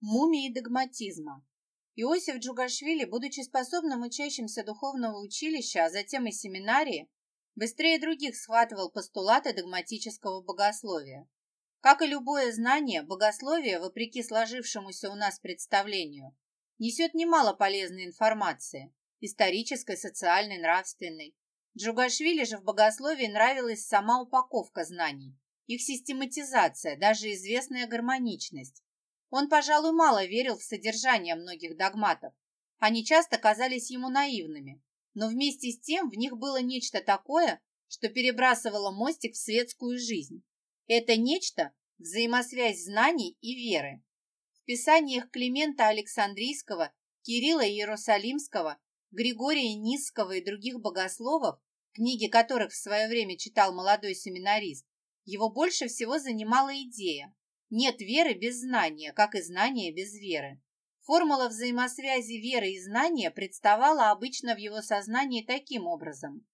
Мумии догматизма. Иосиф Джугашвили, будучи способным учащимся духовного училища, а затем и семинарии, быстрее других схватывал постулаты догматического богословия. Как и любое знание, богословие, вопреки сложившемуся у нас представлению, несет немало полезной информации – исторической, социальной, нравственной. Джугашвили же в богословии нравилась сама упаковка знаний, их систематизация, даже известная гармоничность. Он, пожалуй, мало верил в содержание многих догматов. Они часто казались ему наивными, но вместе с тем в них было нечто такое, что перебрасывало мостик в светскую жизнь. Это нечто – взаимосвязь знаний и веры. В писаниях Климента Александрийского, Кирилла Иерусалимского, Григория Низского и других богословов, книги которых в свое время читал молодой семинарист, его больше всего занимала идея, нет веры без знания, как и знания без веры. Формула взаимосвязи веры и знания представала обычно в его сознании таким образом.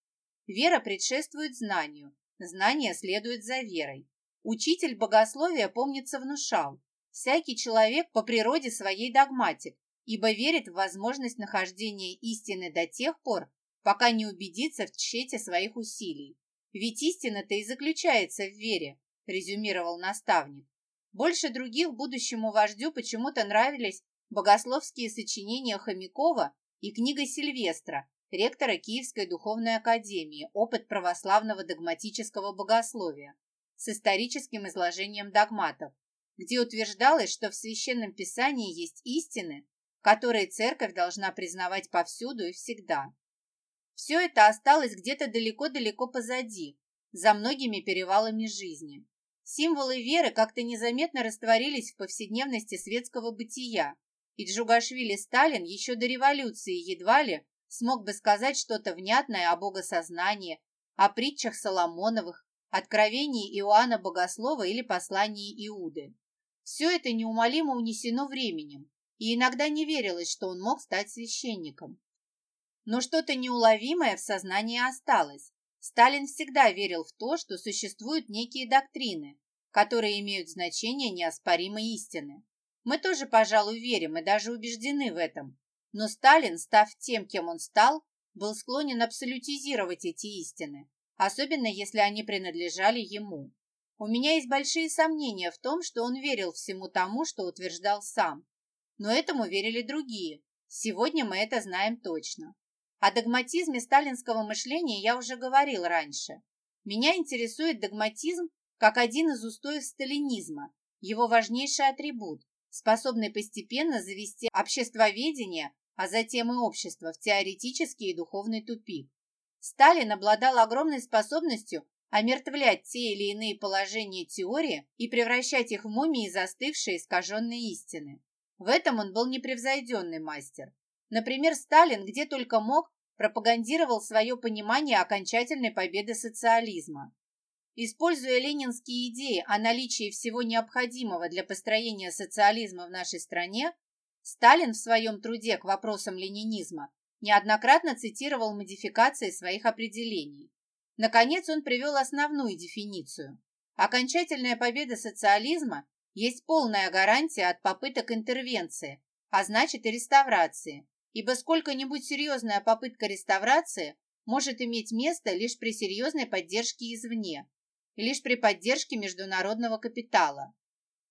Вера предшествует знанию, знание следует за верой. Учитель богословия, помнится, внушал, всякий человек по природе своей догматик, ибо верит в возможность нахождения истины до тех пор, пока не убедится в тщете своих усилий. Ведь истина-то и заключается в вере, резюмировал наставник. Больше других будущему вождю почему-то нравились богословские сочинения Хомякова и книга Сильвестра, ректора Киевской духовной академии «Опыт православного догматического богословия» с историческим изложением догматов, где утверждалось, что в Священном Писании есть истины, которые церковь должна признавать повсюду и всегда. Все это осталось где-то далеко-далеко позади, за многими перевалами жизни. Символы веры как-то незаметно растворились в повседневности светского бытия, и Джугашвили Сталин еще до революции едва ли смог бы сказать что-то внятное о богосознании, о притчах Соломоновых, откровении Иоанна Богослова или послании Иуды. Все это неумолимо унесено временем, и иногда не верилось, что он мог стать священником. Но что-то неуловимое в сознании осталось, Сталин всегда верил в то, что существуют некие доктрины, которые имеют значение неоспоримой истины. Мы тоже, пожалуй, верим и даже убеждены в этом. Но Сталин, став тем, кем он стал, был склонен абсолютизировать эти истины, особенно если они принадлежали ему. У меня есть большие сомнения в том, что он верил всему тому, что утверждал сам. Но этому верили другие. Сегодня мы это знаем точно. О догматизме сталинского мышления я уже говорил раньше. Меня интересует догматизм как один из устоев сталинизма, его важнейший атрибут, способный постепенно завести обществоведение, а затем и общество в теоретический и духовный тупик. Сталин обладал огромной способностью омертвлять те или иные положения теории и превращать их в мумии застывшие искаженные истины. В этом он был непревзойденный мастер. Например, Сталин где только мог пропагандировал свое понимание окончательной победы социализма. Используя ленинские идеи о наличии всего необходимого для построения социализма в нашей стране, Сталин в своем труде к вопросам ленинизма неоднократно цитировал модификации своих определений. Наконец он привел основную дефиницию. Окончательная победа социализма есть полная гарантия от попыток интервенции, а значит и реставрации, ибо сколько-нибудь серьезная попытка реставрации может иметь место лишь при серьезной поддержке извне, лишь при поддержке международного капитала.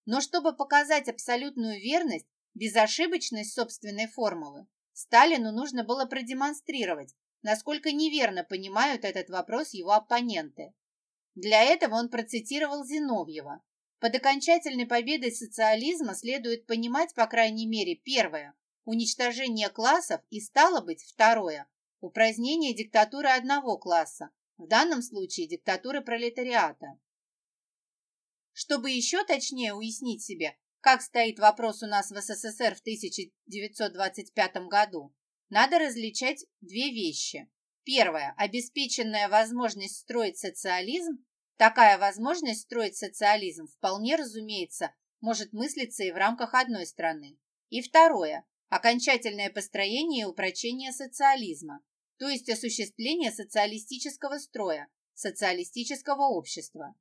Но чтобы показать абсолютную верность, безошибочность собственной формулы, Сталину нужно было продемонстрировать, насколько неверно понимают этот вопрос его оппоненты. Для этого он процитировал Зиновьева. Под окончательной победой социализма следует понимать, по крайней мере, первое уничтожение классов и, стало быть, второе – упразднение диктатуры одного класса, в данном случае диктатуры пролетариата. Чтобы еще точнее уяснить себе, как стоит вопрос у нас в СССР в 1925 году, надо различать две вещи. Первое – обеспеченная возможность строить социализм. Такая возможность строить социализм вполне, разумеется, может мыслиться и в рамках одной страны. И второе окончательное построение и упрочение социализма, то есть осуществление социалистического строя, социалистического общества.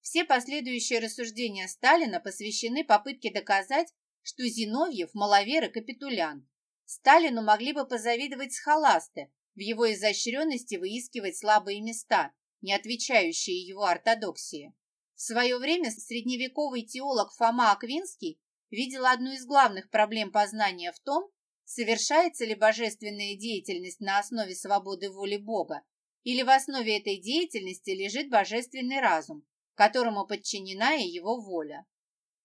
Все последующие рассуждения Сталина посвящены попытке доказать, что Зиновьев – маловер и капитулянт. Сталину могли бы позавидовать схоласты в его изощренности выискивать слабые места, не отвечающие его ортодоксии. В свое время средневековый теолог Фома Аквинский видел одну из главных проблем познания в том, совершается ли божественная деятельность на основе свободы воли Бога, или в основе этой деятельности лежит божественный разум, которому подчинена и его воля.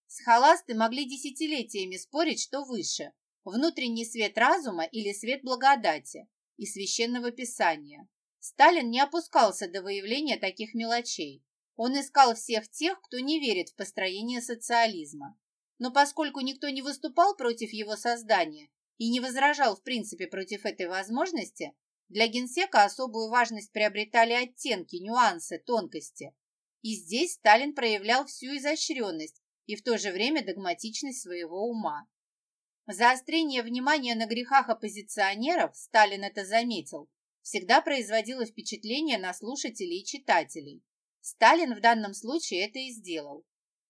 Схоласты могли десятилетиями спорить, что выше – внутренний свет разума или свет благодати и священного писания. Сталин не опускался до выявления таких мелочей. Он искал всех тех, кто не верит в построение социализма. Но поскольку никто не выступал против его создания и не возражал в принципе против этой возможности, для генсека особую важность приобретали оттенки, нюансы, тонкости. И здесь Сталин проявлял всю изощренность и в то же время догматичность своего ума. Заострение внимания на грехах оппозиционеров, Сталин это заметил, всегда производило впечатление на слушателей и читателей. Сталин в данном случае это и сделал.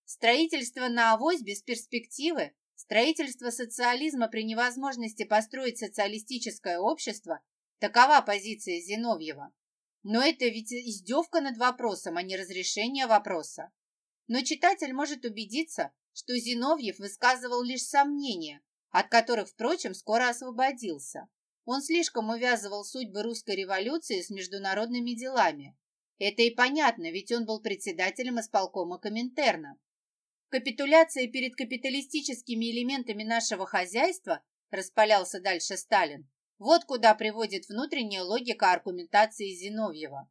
Строительство на авось без перспективы, строительство социализма при невозможности построить социалистическое общество – такова позиция Зиновьева. Но это ведь издевка над вопросом, а не разрешение вопроса. Но читатель может убедиться, что Зиновьев высказывал лишь сомнения, от которых, впрочем, скоро освободился. Он слишком увязывал судьбы русской революции с международными делами. Это и понятно, ведь он был председателем исполкома Коминтерна. Капитуляция перед капиталистическими элементами нашего хозяйства, распалялся дальше Сталин, вот куда приводит внутренняя логика аргументации Зиновьева.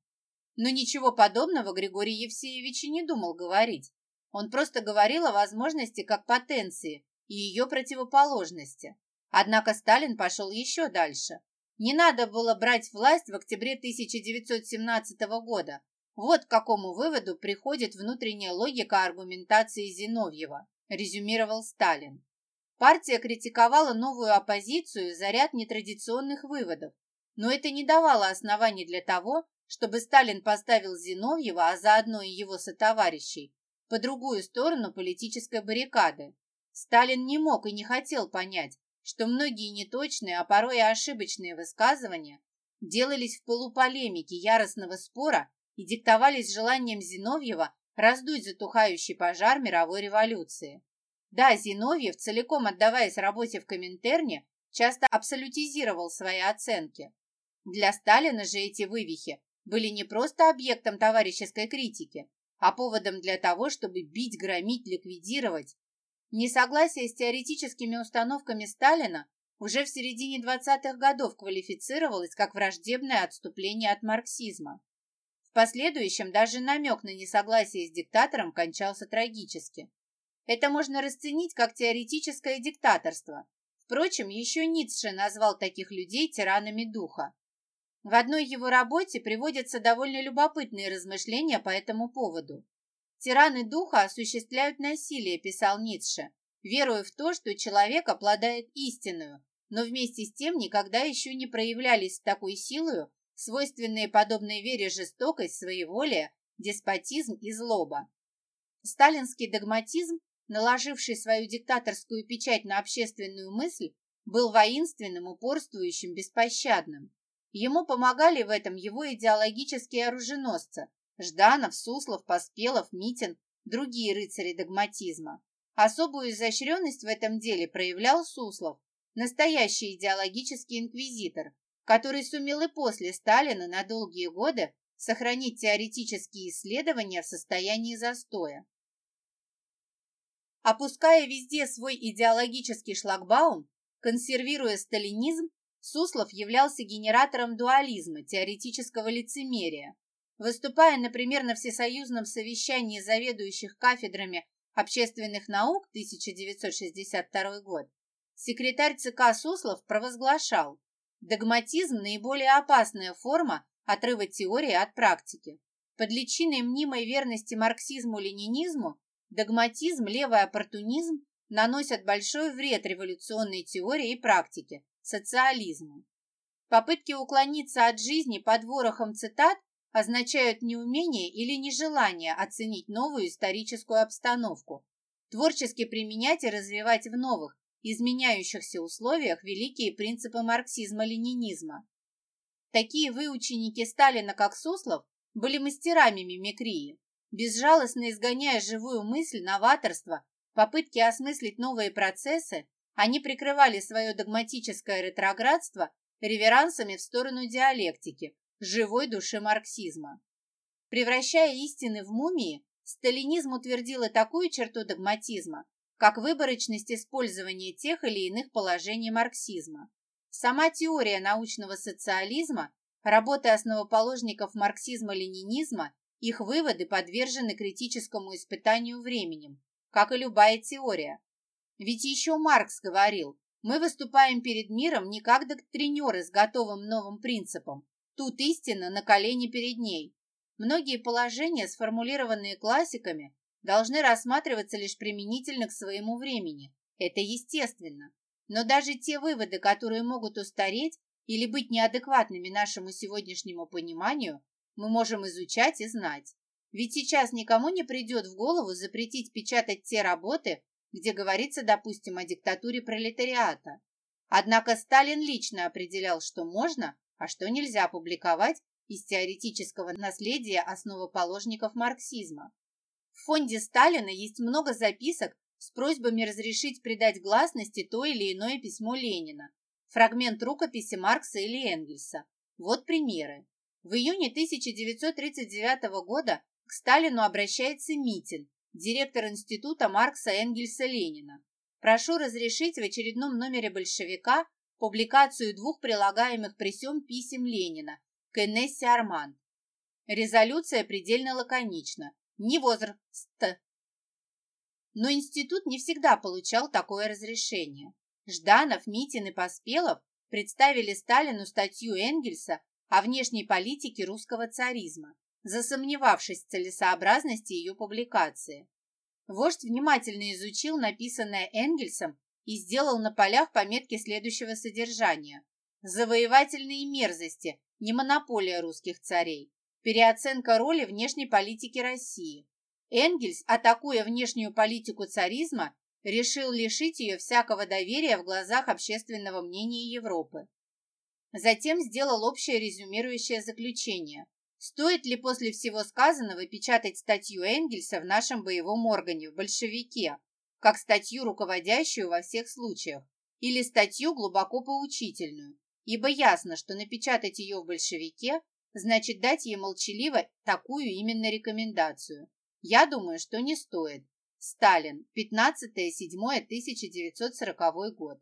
Но ничего подобного Григорий Евсеевич и не думал говорить. Он просто говорил о возможности как потенции и ее противоположности. Однако Сталин пошел еще дальше. Не надо было брать власть в октябре 1917 года. Вот к какому выводу приходит внутренняя логика аргументации Зиновьева, резюмировал Сталин. Партия критиковала новую оппозицию за ряд нетрадиционных выводов, но это не давало оснований для того, чтобы Сталин поставил Зиновьева, а заодно и его сотоварищей, по другую сторону политической баррикады. Сталин не мог и не хотел понять, что многие неточные, а порой и ошибочные высказывания делались в полуполемике яростного спора и диктовались желанием Зиновьева раздуть затухающий пожар мировой революции. Да, Зиновьев, целиком отдаваясь работе в Коминтерне, часто абсолютизировал свои оценки. Для Сталина же эти вывихи были не просто объектом товарищеской критики, а поводом для того, чтобы бить, громить, ликвидировать. Несогласие с теоретическими установками Сталина уже в середине 20-х годов квалифицировалось как враждебное отступление от марксизма. В последующем даже намек на несогласие с диктатором кончался трагически. Это можно расценить как теоретическое диктаторство. Впрочем, еще Ницше назвал таких людей тиранами духа. В одной его работе приводятся довольно любопытные размышления по этому поводу. «Тираны духа осуществляют насилие», – писал Ницше, веруя в то, что человек обладает истинную, но вместе с тем никогда еще не проявлялись с такой силою свойственные подобной вере жестокость, своеволие, деспотизм и злоба. Сталинский догматизм, наложивший свою диктаторскую печать на общественную мысль, был воинственным, упорствующим, беспощадным. Ему помогали в этом его идеологические оруженосцы – Жданов, Суслов, Поспелов, Митин, другие рыцари догматизма. Особую изощренность в этом деле проявлял Суслов, настоящий идеологический инквизитор, который сумел и после Сталина на долгие годы сохранить теоретические исследования в состоянии застоя. Опуская везде свой идеологический шлагбаум, консервируя сталинизм, Суслов являлся генератором дуализма, теоретического лицемерия. Выступая, например, на Всесоюзном совещании заведующих кафедрами общественных наук 1962 год, секретарь ЦК Суслов провозглашал «Догматизм – наиболее опасная форма отрыва теории от практики. Под личиной мнимой верности марксизму-ленинизму догматизм, левый оппортунизм наносят большой вред революционной теории и практике, социализму. Попытки уклониться от жизни под ворохом цитат означают неумение или нежелание оценить новую историческую обстановку, творчески применять и развивать в новых, изменяющихся условиях великие принципы марксизма-ленинизма. Такие выученики Сталина, как Суслов, были мастерами мимикрии, безжалостно изгоняя живую мысль, новаторство, попытки осмыслить новые процессы, они прикрывали свое догматическое ретроградство реверансами в сторону диалектики, живой души марксизма. Превращая истины в мумии, сталинизм утвердил и такую черту догматизма, как выборочность использования тех или иных положений марксизма. Сама теория научного социализма, работы основоположников марксизма-ленинизма, их выводы подвержены критическому испытанию временем, как и любая теория. Ведь еще Маркс говорил, мы выступаем перед миром не как доктринеры с готовым новым принципом, тут истина на колени перед ней. Многие положения, сформулированные классиками, должны рассматриваться лишь применительно к своему времени. Это естественно. Но даже те выводы, которые могут устареть или быть неадекватными нашему сегодняшнему пониманию, мы можем изучать и знать. Ведь сейчас никому не придет в голову запретить печатать те работы, где говорится, допустим, о диктатуре пролетариата. Однако Сталин лично определял, что можно, а что нельзя публиковать из теоретического наследия основоположников марксизма. В фонде Сталина есть много записок с просьбами разрешить придать гласности то или иное письмо Ленина, фрагмент рукописи Маркса или Энгельса. Вот примеры. В июне 1939 года к Сталину обращается Митин, директор Института Маркса Энгельса Ленина. Прошу разрешить в очередном номере «Большевика» публикацию двух прилагаемых при сём писем Ленина к Инессе Арман. Резолюция предельно лаконична ни возраста. Но институт не всегда получал такое разрешение. Жданов, Митин и Поспелов представили Сталину статью Энгельса о внешней политике русского царизма, засомневавшись в целесообразности ее публикации. Вождь внимательно изучил написанное Энгельсом и сделал на полях пометки следующего содержания. Завоевательные мерзости, не монополия русских царей, переоценка роли внешней политики России. Энгельс, атакуя внешнюю политику царизма, решил лишить ее всякого доверия в глазах общественного мнения Европы. Затем сделал общее резюмирующее заключение. Стоит ли после всего сказанного печатать статью Энгельса в нашем боевом органе, в большевике, как статью, руководящую во всех случаях, или статью глубоко поучительную, ибо ясно, что напечатать ее в большевике значит дать ей молчаливо такую именно рекомендацию. Я думаю, что не стоит. Сталин, 15.07.1940 год.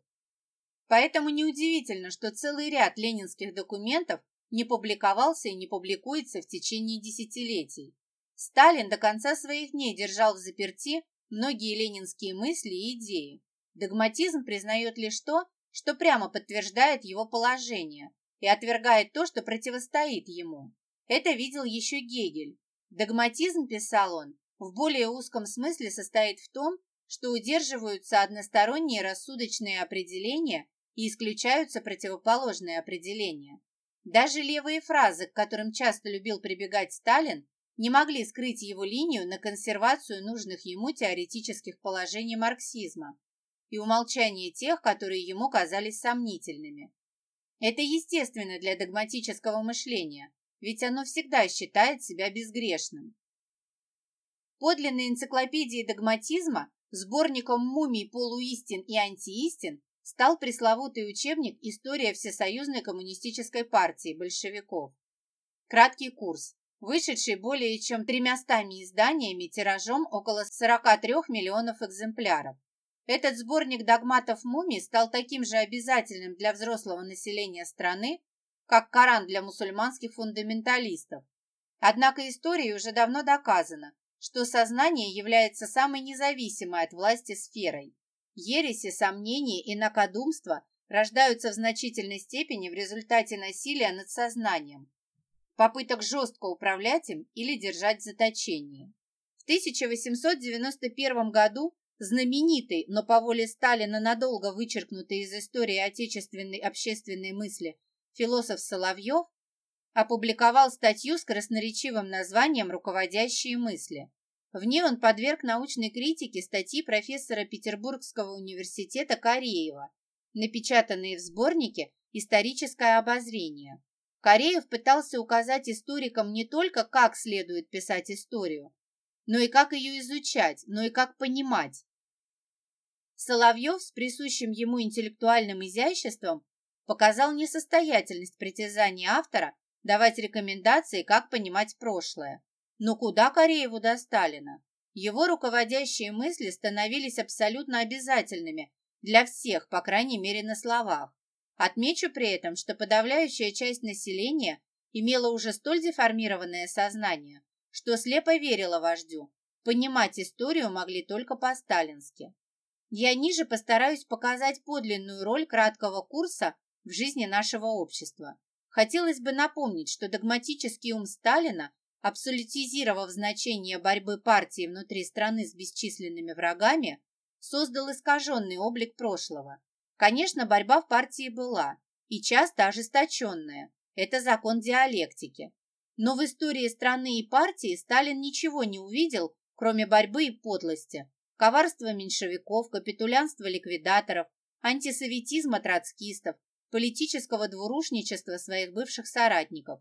Поэтому неудивительно, что целый ряд ленинских документов не публиковался и не публикуется в течение десятилетий. Сталин до конца своих дней держал в заперти многие ленинские мысли и идеи. Догматизм признает лишь то, что прямо подтверждает его положение, и отвергает то, что противостоит ему. Это видел еще Гегель. Догматизм, писал он, в более узком смысле состоит в том, что удерживаются односторонние рассудочные определения и исключаются противоположные определения. Даже левые фразы, к которым часто любил прибегать Сталин, не могли скрыть его линию на консервацию нужных ему теоретических положений марксизма и умолчание тех, которые ему казались сомнительными. Это естественно для догматического мышления, ведь оно всегда считает себя безгрешным. Подлинной энциклопедией догматизма, сборником мумий полуистин и антиистин, стал пресловутый учебник «История Всесоюзной коммунистической партии большевиков». Краткий курс, вышедший более чем тремястами изданиями тиражом около 43 миллионов экземпляров. Этот сборник догматов мумий стал таким же обязательным для взрослого населения страны, как Коран для мусульманских фундаменталистов. Однако историей уже давно доказано, что сознание является самой независимой от власти сферой. Ереси, сомнения и накодумства рождаются в значительной степени в результате насилия над сознанием, попыток жестко управлять им или держать в заточении. В 1891 году знаменитый, но по воле Сталина надолго вычеркнутый из истории отечественной общественной мысли философ Соловьев опубликовал статью с красноречивым названием «Руководящие мысли». В ней он подверг научной критике статьи профессора Петербургского университета Кореева, напечатанные в сборнике «Историческое обозрение». Кореев пытался указать историкам не только, как следует писать историю, но и как ее изучать, но и как понимать. Соловьев с присущим ему интеллектуальным изяществом показал несостоятельность притязаний автора давать рекомендации, как понимать прошлое. Но куда Корееву до Сталина? Его руководящие мысли становились абсолютно обязательными для всех, по крайней мере на словах. Отмечу при этом, что подавляющая часть населения имела уже столь деформированное сознание, что слепо верила вождю. Понимать историю могли только по-сталински. Я ниже постараюсь показать подлинную роль краткого курса в жизни нашего общества. Хотелось бы напомнить, что догматический ум Сталина, абсолютизировав значение борьбы партии внутри страны с бесчисленными врагами, создал искаженный облик прошлого. Конечно, борьба в партии была, и часто ожесточенная. Это закон диалектики. Но в истории страны и партии Сталин ничего не увидел, кроме борьбы и подлости, коварства меньшевиков, капитулянства ликвидаторов, антисоветизма троцкистов, политического двурушничества своих бывших соратников.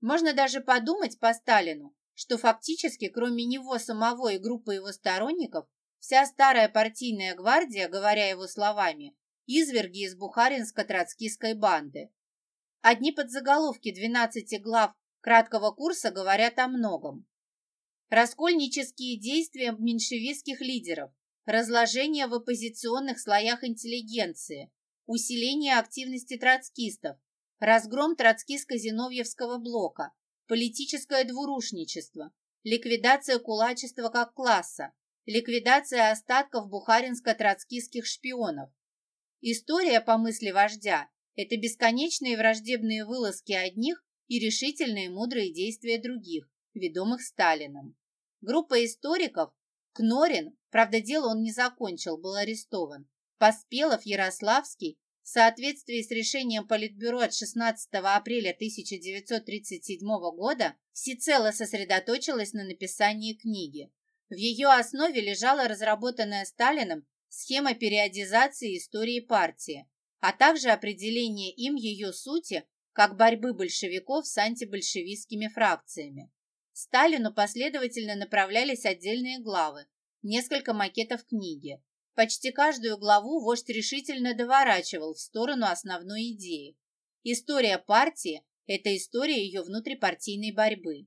Можно даже подумать по Сталину, что фактически, кроме него самого и группы его сторонников, вся старая партийная гвардия, говоря его словами, изверги из бухаринско-троцкистской банды. Одни подзаголовки 12 глав краткого курса говорят о многом. Раскольнические действия меньшевистских лидеров, разложение в оппозиционных слоях интеллигенции, усиление активности троцкистов, разгром троцкистско-зиновьевского блока, политическое двурушничество, ликвидация кулачества как класса, ликвидация остатков бухаринско-троцкистских шпионов. История, по мысли вождя, это бесконечные враждебные вылазки одних и решительные мудрые действия других, ведомых Сталином. Группа историков, Кнорин, правда дело он не закончил, был арестован, Поспелов, Ярославский, в соответствии с решением Политбюро от 16 апреля 1937 года, всецело сосредоточилась на написании книги. В ее основе лежала разработанная Сталином схема периодизации истории партии, а также определение им ее сути как борьбы большевиков с антибольшевистскими фракциями. Сталину последовательно направлялись отдельные главы, несколько макетов книги. Почти каждую главу вождь решительно доворачивал в сторону основной идеи. История партии – это история ее внутрипартийной борьбы.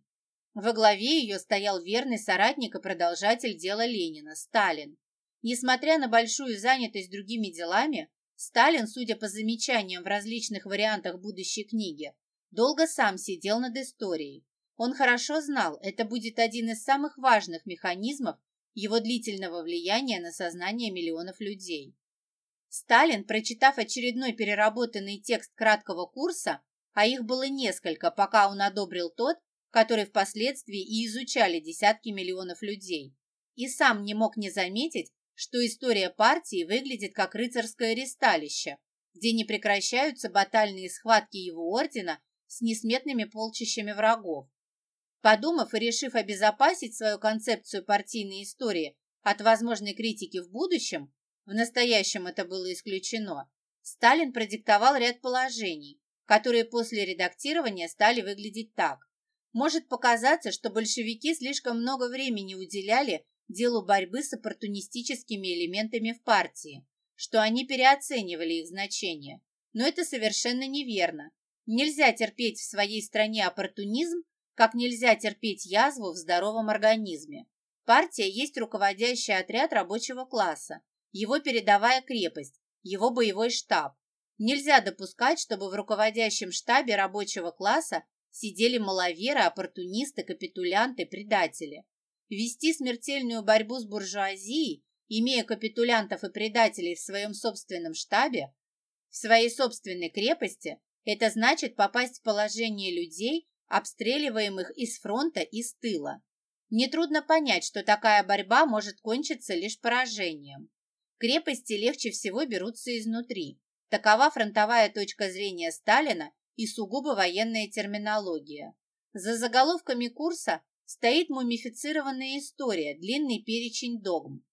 Во главе ее стоял верный соратник и продолжатель дела Ленина – Сталин. Несмотря на большую занятость другими делами, Сталин, судя по замечаниям в различных вариантах будущей книги, долго сам сидел над историей. Он хорошо знал, это будет один из самых важных механизмов его длительного влияния на сознание миллионов людей. Сталин, прочитав очередной переработанный текст краткого курса, а их было несколько, пока он одобрил тот, который впоследствии и изучали десятки миллионов людей, и сам не мог не заметить, что история партии выглядит как рыцарское ресталище, где не прекращаются батальные схватки его ордена с несметными полчищами врагов. Подумав и решив обезопасить свою концепцию партийной истории от возможной критики в будущем, в настоящем это было исключено, Сталин продиктовал ряд положений, которые после редактирования стали выглядеть так. Может показаться, что большевики слишком много времени уделяли делу борьбы с оппортунистическими элементами в партии, что они переоценивали их значение. Но это совершенно неверно. Нельзя терпеть в своей стране оппортунизм как нельзя терпеть язву в здоровом организме. Партия есть руководящий отряд рабочего класса, его передовая крепость, его боевой штаб. Нельзя допускать, чтобы в руководящем штабе рабочего класса сидели маловеры, оппортунисты, капитулянты, предатели. Вести смертельную борьбу с буржуазией, имея капитулянтов и предателей в своем собственном штабе, в своей собственной крепости, это значит попасть в положение людей, обстреливаемых из фронта и с тыла. Нетрудно понять, что такая борьба может кончиться лишь поражением. Крепости легче всего берутся изнутри. Такова фронтовая точка зрения Сталина и сугубо военная терминология. За заголовками курса стоит мумифицированная история, длинный перечень догм.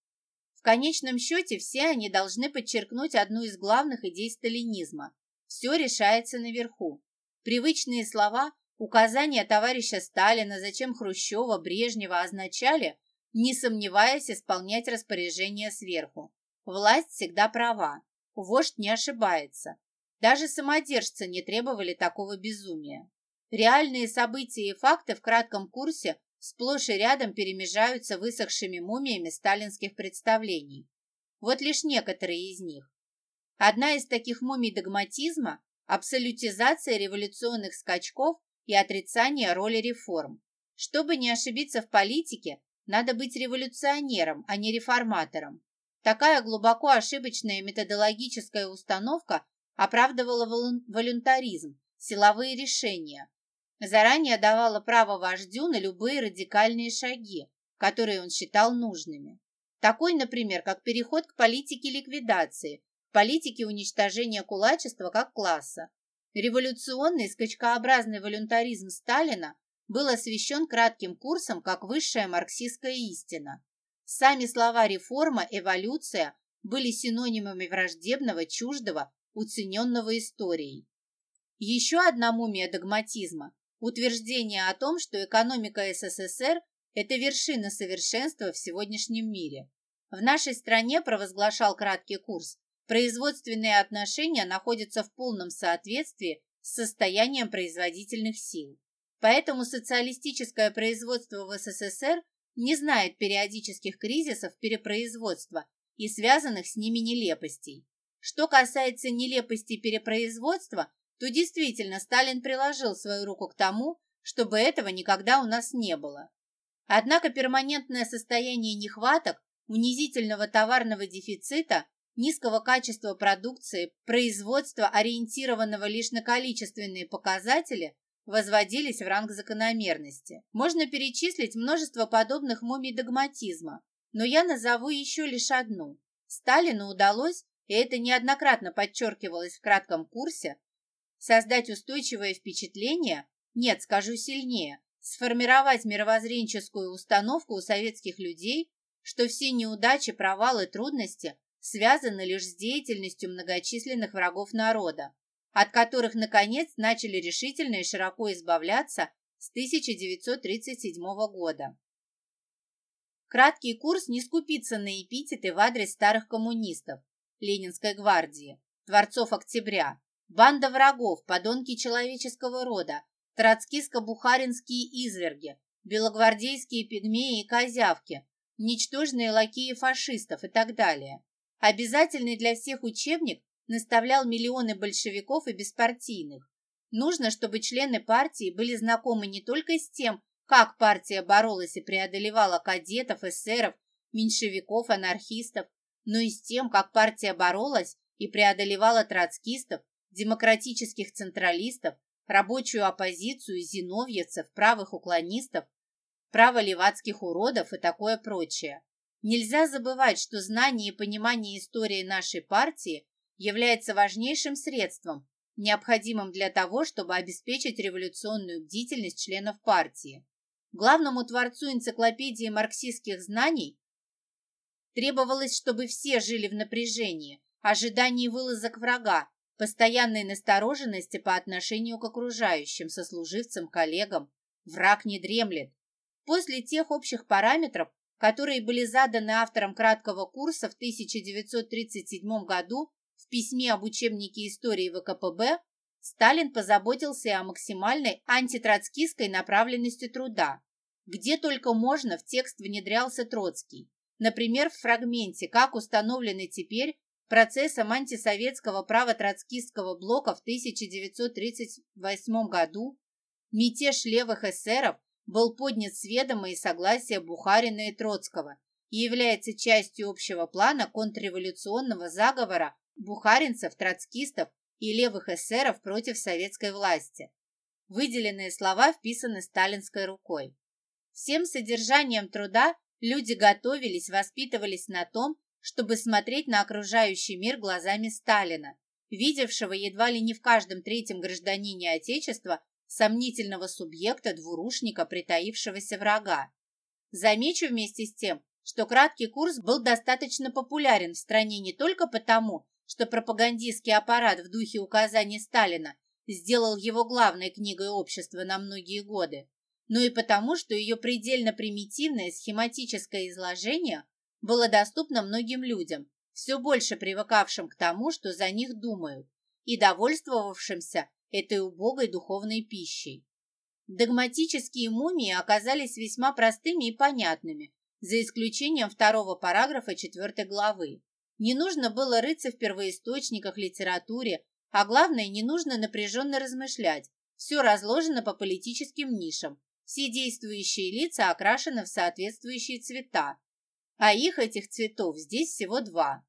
В конечном счете все они должны подчеркнуть одну из главных идей сталинизма. Все решается наверху. Привычные слова, указания товарища Сталина, зачем Хрущева, Брежнева означали, не сомневаясь исполнять распоряжения сверху. Власть всегда права, вождь не ошибается. Даже самодержцы не требовали такого безумия. Реальные события и факты в кратком курсе сплошь и рядом перемежаются высохшими мумиями сталинских представлений. Вот лишь некоторые из них. Одна из таких мумий догматизма – абсолютизация революционных скачков и отрицание роли реформ. Чтобы не ошибиться в политике, надо быть революционером, а не реформатором. Такая глубоко ошибочная методологическая установка оправдывала волюнтаризм, силовые решения, заранее давала право вождю на любые радикальные шаги, которые он считал нужными. Такой, например, как переход к политике ликвидации, к политике уничтожения кулачества как класса. Революционный скачкообразный волюнтаризм Сталина был освещен кратким курсом как высшая марксистская истина. Сами слова «реформа», «эволюция» были синонимами враждебного, чуждого, уцененного историей. Еще одна мумия догматизма Утверждение о том, что экономика СССР – это вершина совершенства в сегодняшнем мире. В нашей стране, провозглашал краткий курс, производственные отношения находятся в полном соответствии с состоянием производительных сил. Поэтому социалистическое производство в СССР не знает периодических кризисов перепроизводства и связанных с ними нелепостей. Что касается нелепости перепроизводства, то действительно Сталин приложил свою руку к тому, чтобы этого никогда у нас не было. Однако перманентное состояние нехваток, унизительного товарного дефицита, низкого качества продукции, производства, ориентированного лишь на количественные показатели, возводились в ранг закономерности. Можно перечислить множество подобных мумий догматизма, но я назову еще лишь одну. Сталину удалось, и это неоднократно подчеркивалось в кратком курсе, создать устойчивое впечатление, нет, скажу сильнее, сформировать мировоззренческую установку у советских людей, что все неудачи, провалы, трудности связаны лишь с деятельностью многочисленных врагов народа, от которых, наконец, начали решительно и широко избавляться с 1937 года. Краткий курс не скупится на эпитеты в адрес старых коммунистов, Ленинской гвардии, Творцов Октября, Банда врагов, подонки человеческого рода, троцкиско-бухаринские изверги, белогвардейские пигмеи и козявки, ничтожные лакеи фашистов и так далее. Обязательный для всех учебник наставлял миллионы большевиков и беспартийных. Нужно, чтобы члены партии были знакомы не только с тем, как партия боролась и преодолевала кадетов, эсеров, меньшевиков, анархистов, но и с тем, как партия боролась и преодолевала троцкистов, демократических централистов, рабочую оппозицию, зиновьевцев, правых уклонистов, праволевацких уродов и такое прочее. Нельзя забывать, что знание и понимание истории нашей партии является важнейшим средством, необходимым для того, чтобы обеспечить революционную бдительность членов партии. Главному творцу энциклопедии марксистских знаний требовалось, чтобы все жили в напряжении, ожидании вылазок врага, постоянной настороженности по отношению к окружающим, сослуживцам, коллегам. Враг не дремлет. После тех общих параметров, которые были заданы автором краткого курса в 1937 году в письме об учебнике истории ВКПБ, Сталин позаботился о максимальной антитроцкистской направленности труда. Где только можно, в текст внедрялся Троцкий. Например, в фрагменте «Как установлены теперь процессом антисоветского право-троцкистского блока в 1938 году мятеж левых эсеров был поднят с ведома и согласия Бухарина и Троцкого и является частью общего плана контрреволюционного заговора бухаринцев, троцкистов и левых эсеров против советской власти. Выделенные слова вписаны сталинской рукой. Всем содержанием труда люди готовились, воспитывались на том, чтобы смотреть на окружающий мир глазами Сталина, видевшего едва ли не в каждом третьем гражданине Отечества сомнительного субъекта, двурушника, притаившегося врага. Замечу вместе с тем, что краткий курс был достаточно популярен в стране не только потому, что пропагандистский аппарат в духе указаний Сталина сделал его главной книгой общества на многие годы, но и потому, что ее предельно примитивное схематическое изложение было доступно многим людям, все больше привыкавшим к тому, что за них думают, и довольствовавшимся этой убогой духовной пищей. Догматические мумии оказались весьма простыми и понятными, за исключением второго параграфа четвертой главы. Не нужно было рыться в первоисточниках литературе, а главное, не нужно напряженно размышлять. Все разложено по политическим нишам, все действующие лица окрашены в соответствующие цвета, а их, этих цветов, здесь всего два.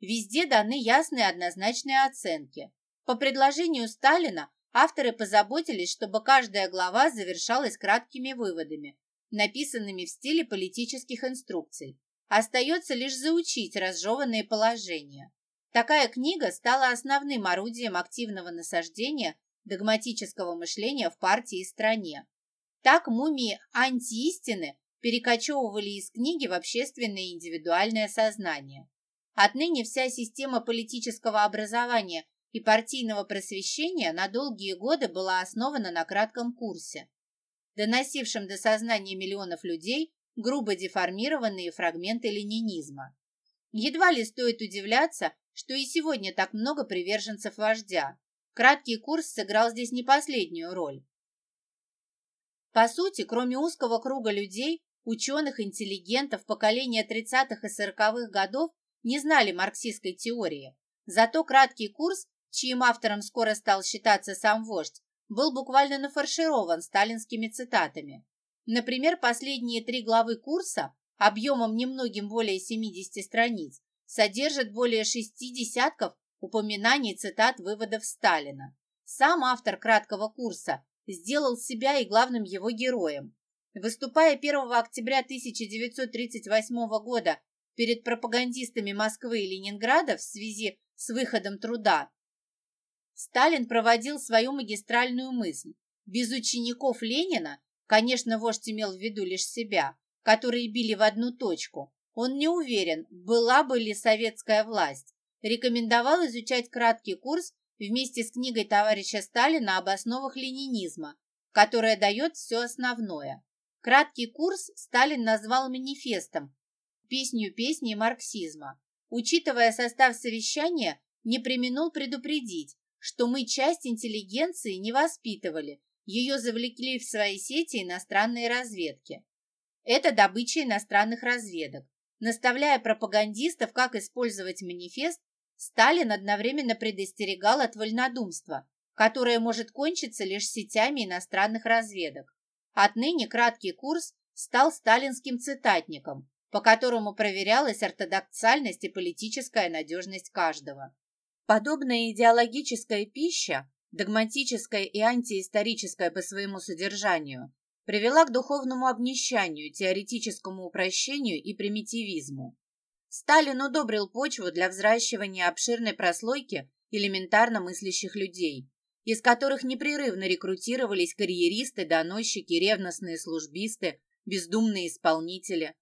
Везде даны ясные однозначные оценки. По предложению Сталина авторы позаботились, чтобы каждая глава завершалась краткими выводами, написанными в стиле политических инструкций. Остается лишь заучить разжеванные положения. Такая книга стала основным орудием активного насаждения догматического мышления в партии и стране. Так мумии антиистины перекочевывали из книги в общественное и индивидуальное сознание. Отныне вся система политического образования и партийного просвещения на долгие годы была основана на кратком курсе, доносившем до сознания миллионов людей грубо деформированные фрагменты ленинизма. Едва ли стоит удивляться, что и сегодня так много приверженцев вождя. Краткий курс сыграл здесь не последнюю роль. По сути, кроме узкого круга людей, ученых, интеллигентов поколения 30-х и 40-х годов не знали марксистской теории. Зато краткий курс чьим автором скоро стал считаться сам вождь, был буквально нафарширован сталинскими цитатами. Например, последние три главы курса, объемом немногим более 70 страниц, содержат более шести десятков упоминаний цитат выводов Сталина. Сам автор краткого курса сделал себя и главным его героем. Выступая 1 октября 1938 года перед пропагандистами Москвы и Ленинграда в связи с выходом труда, Сталин проводил свою магистральную мысль. Без учеников Ленина, конечно, вождь имел в виду лишь себя, которые били в одну точку, он не уверен, была бы ли советская власть. Рекомендовал изучать краткий курс вместе с книгой товарища Сталина об основах ленинизма, которая дает все основное. Краткий курс Сталин назвал манифестом, песнью песни марксизма. Учитывая состав совещания, не применул предупредить, что мы часть интеллигенции не воспитывали, ее завлекли в свои сети иностранные разведки. Это добыча иностранных разведок. Наставляя пропагандистов, как использовать манифест, Сталин одновременно предостерегал от вольнодумства, которое может кончиться лишь сетями иностранных разведок. Отныне краткий курс стал сталинским цитатником, по которому проверялась ортодоксальность и политическая надежность каждого. Подобная идеологическая пища, догматическая и антиисторическая по своему содержанию, привела к духовному обнищанию, теоретическому упрощению и примитивизму. Сталин удобрил почву для взращивания обширной прослойки элементарно мыслящих людей, из которых непрерывно рекрутировались карьеристы, доносчики, ревностные службисты, бездумные исполнители.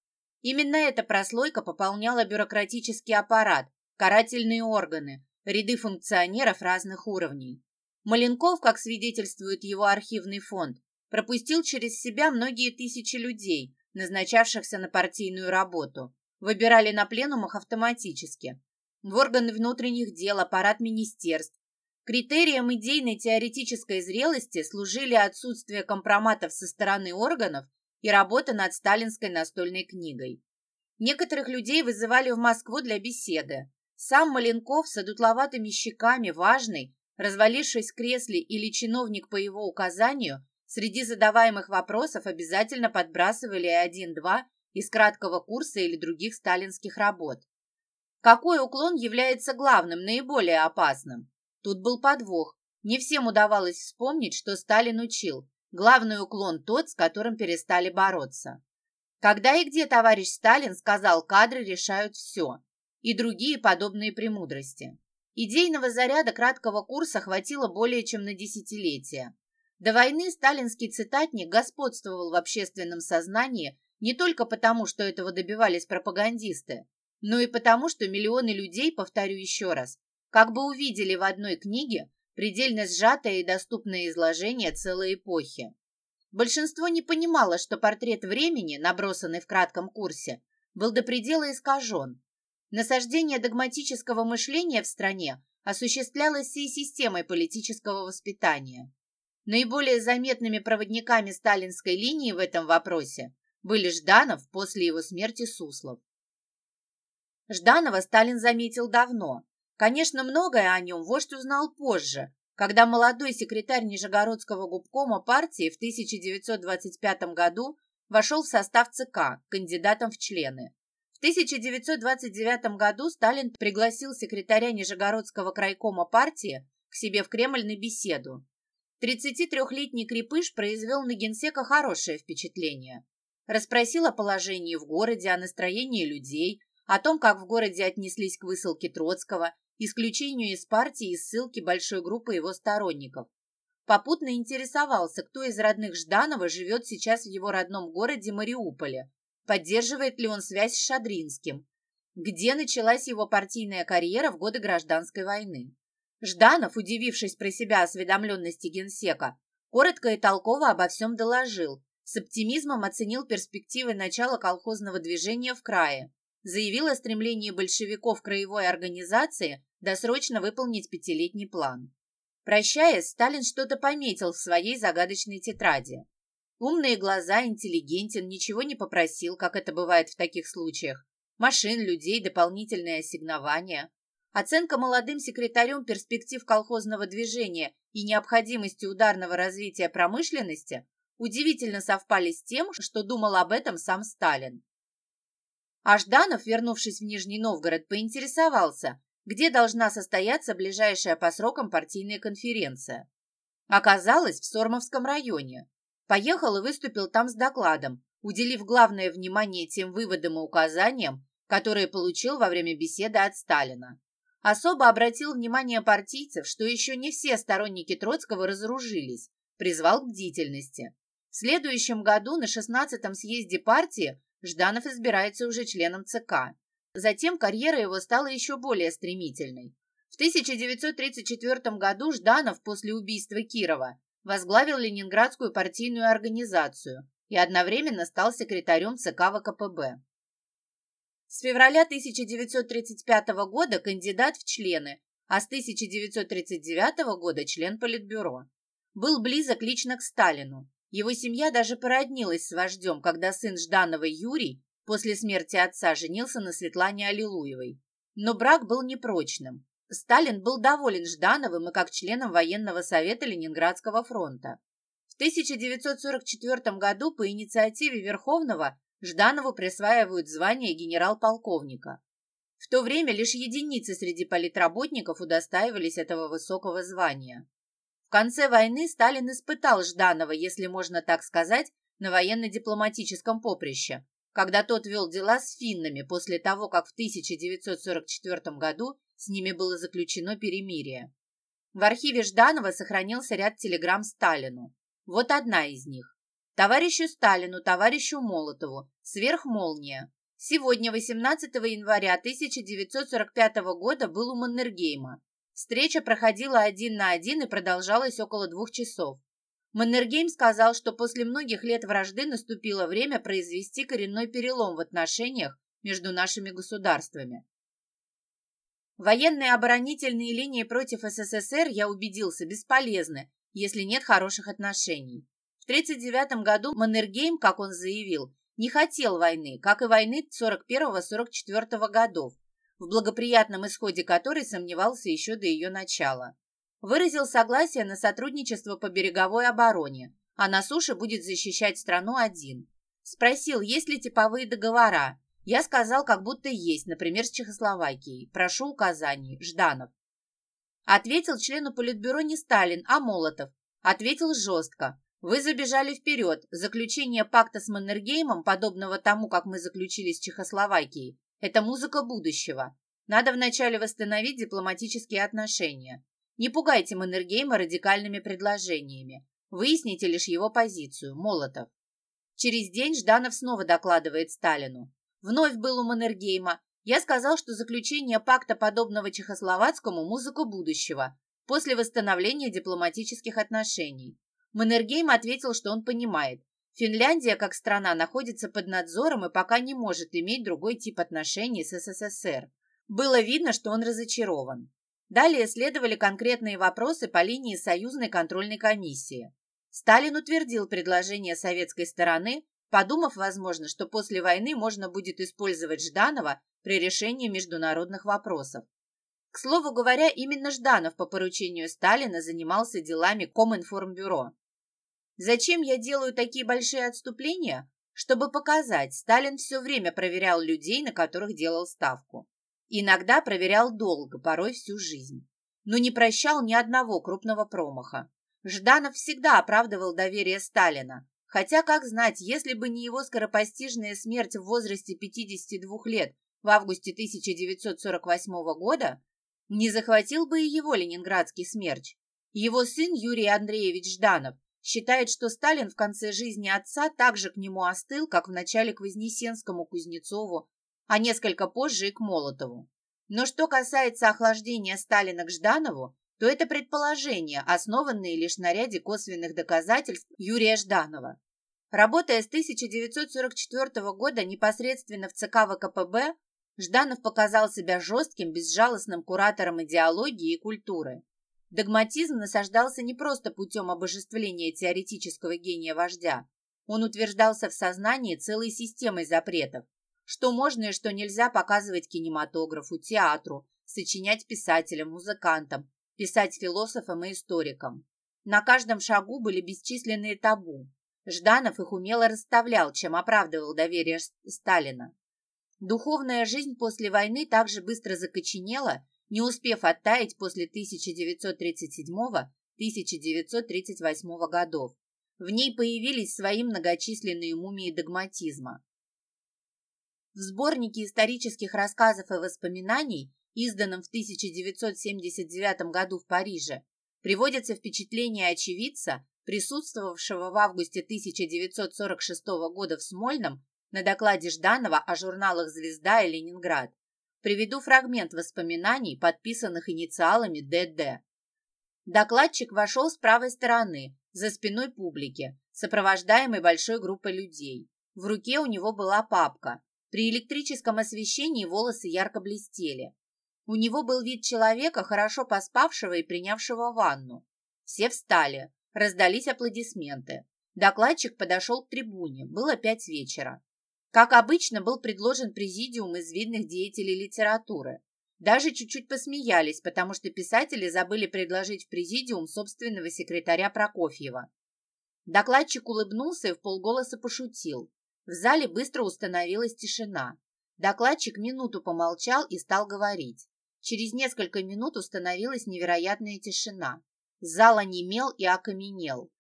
Именно эта прослойка пополняла бюрократический аппарат, карательные органы, ряды функционеров разных уровней. Маленков, как свидетельствует его архивный фонд, пропустил через себя многие тысячи людей, назначавшихся на партийную работу, выбирали на пленумах автоматически. В органы внутренних дел, аппарат министерств. Критерием идейной теоретической зрелости служили отсутствие компроматов со стороны органов и работа над сталинской настольной книгой. Некоторых людей вызывали в Москву для беседы. Сам Маленков с одутловатыми щеками, важный, развалившись в кресле или чиновник по его указанию, среди задаваемых вопросов обязательно подбрасывали один-два из краткого курса или других сталинских работ. Какой уклон является главным, наиболее опасным? Тут был подвох. Не всем удавалось вспомнить, что Сталин учил. Главный уклон тот, с которым перестали бороться. Когда и где товарищ Сталин сказал, кадры решают все и другие подобные премудрости. Идейного заряда краткого курса хватило более чем на десятилетие. До войны сталинский цитатник господствовал в общественном сознании не только потому, что этого добивались пропагандисты, но и потому, что миллионы людей, повторю еще раз, как бы увидели в одной книге предельно сжатое и доступное изложение целой эпохи. Большинство не понимало, что портрет времени, набросанный в кратком курсе, был до предела искажен. Насаждение догматического мышления в стране осуществлялось всей системой политического воспитания. Наиболее заметными проводниками сталинской линии в этом вопросе были Жданов после его смерти Суслов. Жданова Сталин заметил давно. Конечно, многое о нем вождь узнал позже, когда молодой секретарь Нижегородского губкома партии в 1925 году вошел в состав ЦК кандидатом в члены. В 1929 году Сталин пригласил секретаря Нижегородского крайкома партии к себе в Кремль на беседу. 33-летний Крепыш произвел на генсека хорошее впечатление. Расспросил о положении в городе, о настроении людей, о том, как в городе отнеслись к высылке Троцкого, исключению из партии и ссылке большой группы его сторонников. Попутно интересовался, кто из родных Жданова живет сейчас в его родном городе Мариуполе, поддерживает ли он связь с Шадринским, где началась его партийная карьера в годы гражданской войны. Жданов, удивившись про себя осведомленности генсека, коротко и толково обо всем доложил, с оптимизмом оценил перспективы начала колхозного движения в крае, заявил о стремлении большевиков краевой организации досрочно выполнить пятилетний план. Прощаясь, Сталин что-то пометил в своей загадочной тетради. Умные глаза, интеллигентен, ничего не попросил, как это бывает в таких случаях. Машин, людей, дополнительные ассигнования. Оценка молодым секретарем перспектив колхозного движения и необходимости ударного развития промышленности удивительно совпали с тем, что думал об этом сам Сталин. А Жданов, вернувшись в Нижний Новгород, поинтересовался, где должна состояться ближайшая по срокам партийная конференция. Оказалось, в Сормовском районе. Поехал и выступил там с докладом, уделив главное внимание тем выводам и указаниям, которые получил во время беседы от Сталина. Особо обратил внимание партийцев, что еще не все сторонники Троцкого разоружились, призвал к бдительности. В следующем году на 16-м съезде партии Жданов избирается уже членом ЦК. Затем карьера его стала еще более стремительной. В 1934 году Жданов после убийства Кирова возглавил Ленинградскую партийную организацию и одновременно стал секретарем ЦК ВКПБ. С февраля 1935 года кандидат в члены, а с 1939 года член Политбюро. Был близок лично к Сталину. Его семья даже породнилась с вождем, когда сын Жданова Юрий после смерти отца женился на Светлане Аллилуевой. Но брак был непрочным. Сталин был доволен Ждановым и как членом военного совета Ленинградского фронта. В 1944 году по инициативе Верховного Жданову присваивают звание генерал-полковника. В то время лишь единицы среди политработников удостаивались этого высокого звания. В конце войны Сталин испытал Жданова, если можно так сказать, на военно-дипломатическом поприще, когда тот вел дела с финнами после того, как в 1944 году с ними было заключено перемирие. В архиве Жданова сохранился ряд телеграмм Сталину. Вот одна из них. Товарищу Сталину, товарищу Молотову, сверхмолния. Сегодня, 18 января 1945 года, был у Маннергейма. Встреча проходила один на один и продолжалась около двух часов. Маннергейм сказал, что после многих лет вражды наступило время произвести коренной перелом в отношениях между нашими государствами. Военные оборонительные линии против СССР, я убедился, бесполезны, если нет хороших отношений. В 1939 году Маннергейм, как он заявил, не хотел войны, как и войны 41-44 годов, в благоприятном исходе которой сомневался еще до ее начала. Выразил согласие на сотрудничество по береговой обороне, а на суше будет защищать страну один. Спросил, есть ли типовые договора, я сказал, как будто есть, например, с Чехословакией. Прошу указаний. Жданов. Ответил члену Политбюро не Сталин, а Молотов. Ответил жестко. Вы забежали вперед. Заключение пакта с Маннергеймом, подобного тому, как мы заключили с Чехословакией, это музыка будущего. Надо вначале восстановить дипломатические отношения. Не пугайте Маннергейма радикальными предложениями. Выясните лишь его позицию, Молотов. Через день Жданов снова докладывает Сталину. Вновь был у Маннергейма. Я сказал, что заключение пакта, подобного чехословацкому, музыка будущего, после восстановления дипломатических отношений. Маннергейм ответил, что он понимает. Финляндия, как страна, находится под надзором и пока не может иметь другой тип отношений с СССР. Было видно, что он разочарован. Далее следовали конкретные вопросы по линии Союзной контрольной комиссии. Сталин утвердил предложение советской стороны, подумав, возможно, что после войны можно будет использовать Жданова при решении международных вопросов. К слову говоря, именно Жданов по поручению Сталина занимался делами Коминформбюро. Зачем я делаю такие большие отступления? Чтобы показать, Сталин все время проверял людей, на которых делал ставку. Иногда проверял долго, порой всю жизнь. Но не прощал ни одного крупного промаха. Жданов всегда оправдывал доверие Сталина. Хотя, как знать, если бы не его скоропостижная смерть в возрасте 52 лет в августе 1948 года, не захватил бы и его ленинградский смерч. Его сын Юрий Андреевич Жданов считает, что Сталин в конце жизни отца также к нему остыл, как в начале к Вознесенскому Кузнецову, а несколько позже и к Молотову. Но что касается охлаждения Сталина к Жданову, то это предположения, основанные лишь на ряде косвенных доказательств Юрия Жданова. Работая с 1944 года непосредственно в ЦК ВКПБ, Жданов показал себя жестким, безжалостным куратором идеологии и культуры. Догматизм насаждался не просто путем обожествления теоретического гения вождя. Он утверждался в сознании целой системой запретов, что можно и что нельзя показывать кинематографу, театру, сочинять писателям, музыкантам, писать философам и историкам. На каждом шагу были бесчисленные табу. Жданов их умело расставлял, чем оправдывал доверие Сталина. Духовная жизнь после войны также быстро закоченела, не успев оттаять после 1937-1938 годов. В ней появились свои многочисленные мумии догматизма. В сборнике исторических рассказов и воспоминаний изданном в 1979 году в Париже, приводятся впечатления очевидца, присутствовавшего в августе 1946 года в Смольном на докладе Жданова о журналах «Звезда» и «Ленинград». Приведу фрагмент воспоминаний, подписанных инициалами ДД. Докладчик вошел с правой стороны, за спиной публики, сопровождаемый большой группой людей. В руке у него была папка. При электрическом освещении волосы ярко блестели. У него был вид человека, хорошо поспавшего и принявшего ванну. Все встали, раздались аплодисменты. Докладчик подошел к трибуне, было пять вечера. Как обычно, был предложен президиум из видных деятелей литературы. Даже чуть-чуть посмеялись, потому что писатели забыли предложить в президиум собственного секретаря Прокофьева. Докладчик улыбнулся и в полголоса пошутил. В зале быстро установилась тишина. Докладчик минуту помолчал и стал говорить. Через несколько минут установилась невероятная тишина. Зал онемел и окаменел.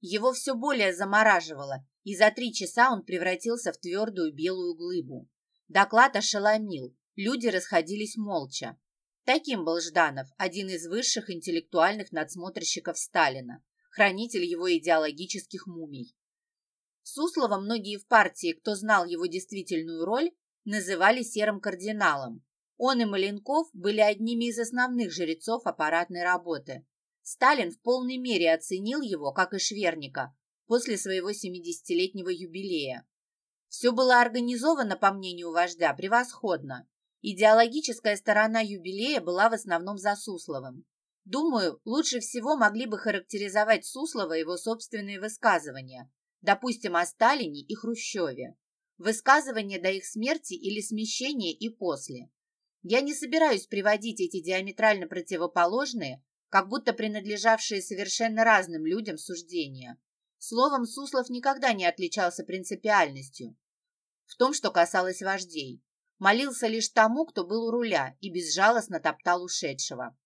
Его все более замораживало, и за три часа он превратился в твердую белую глыбу. Доклад ошеломил, люди расходились молча. Таким был Жданов, один из высших интеллектуальных надсмотрщиков Сталина, хранитель его идеологических мумий. Суслова многие в партии, кто знал его действительную роль, называли серым кардиналом, он и Маленков были одними из основных жрецов аппаратной работы. Сталин в полной мере оценил его, как и Шверника, после своего 70-летнего юбилея. Все было организовано, по мнению вождя, превосходно. Идеологическая сторона юбилея была в основном за Сусловым. Думаю, лучше всего могли бы характеризовать Суслова его собственные высказывания, допустим, о Сталине и Хрущеве. Высказывания до их смерти или смещения и после. Я не собираюсь приводить эти диаметрально противоположные, как будто принадлежавшие совершенно разным людям суждения. Словом, Суслов никогда не отличался принципиальностью. В том, что касалось вождей. Молился лишь тому, кто был у руля, и безжалостно топтал ушедшего.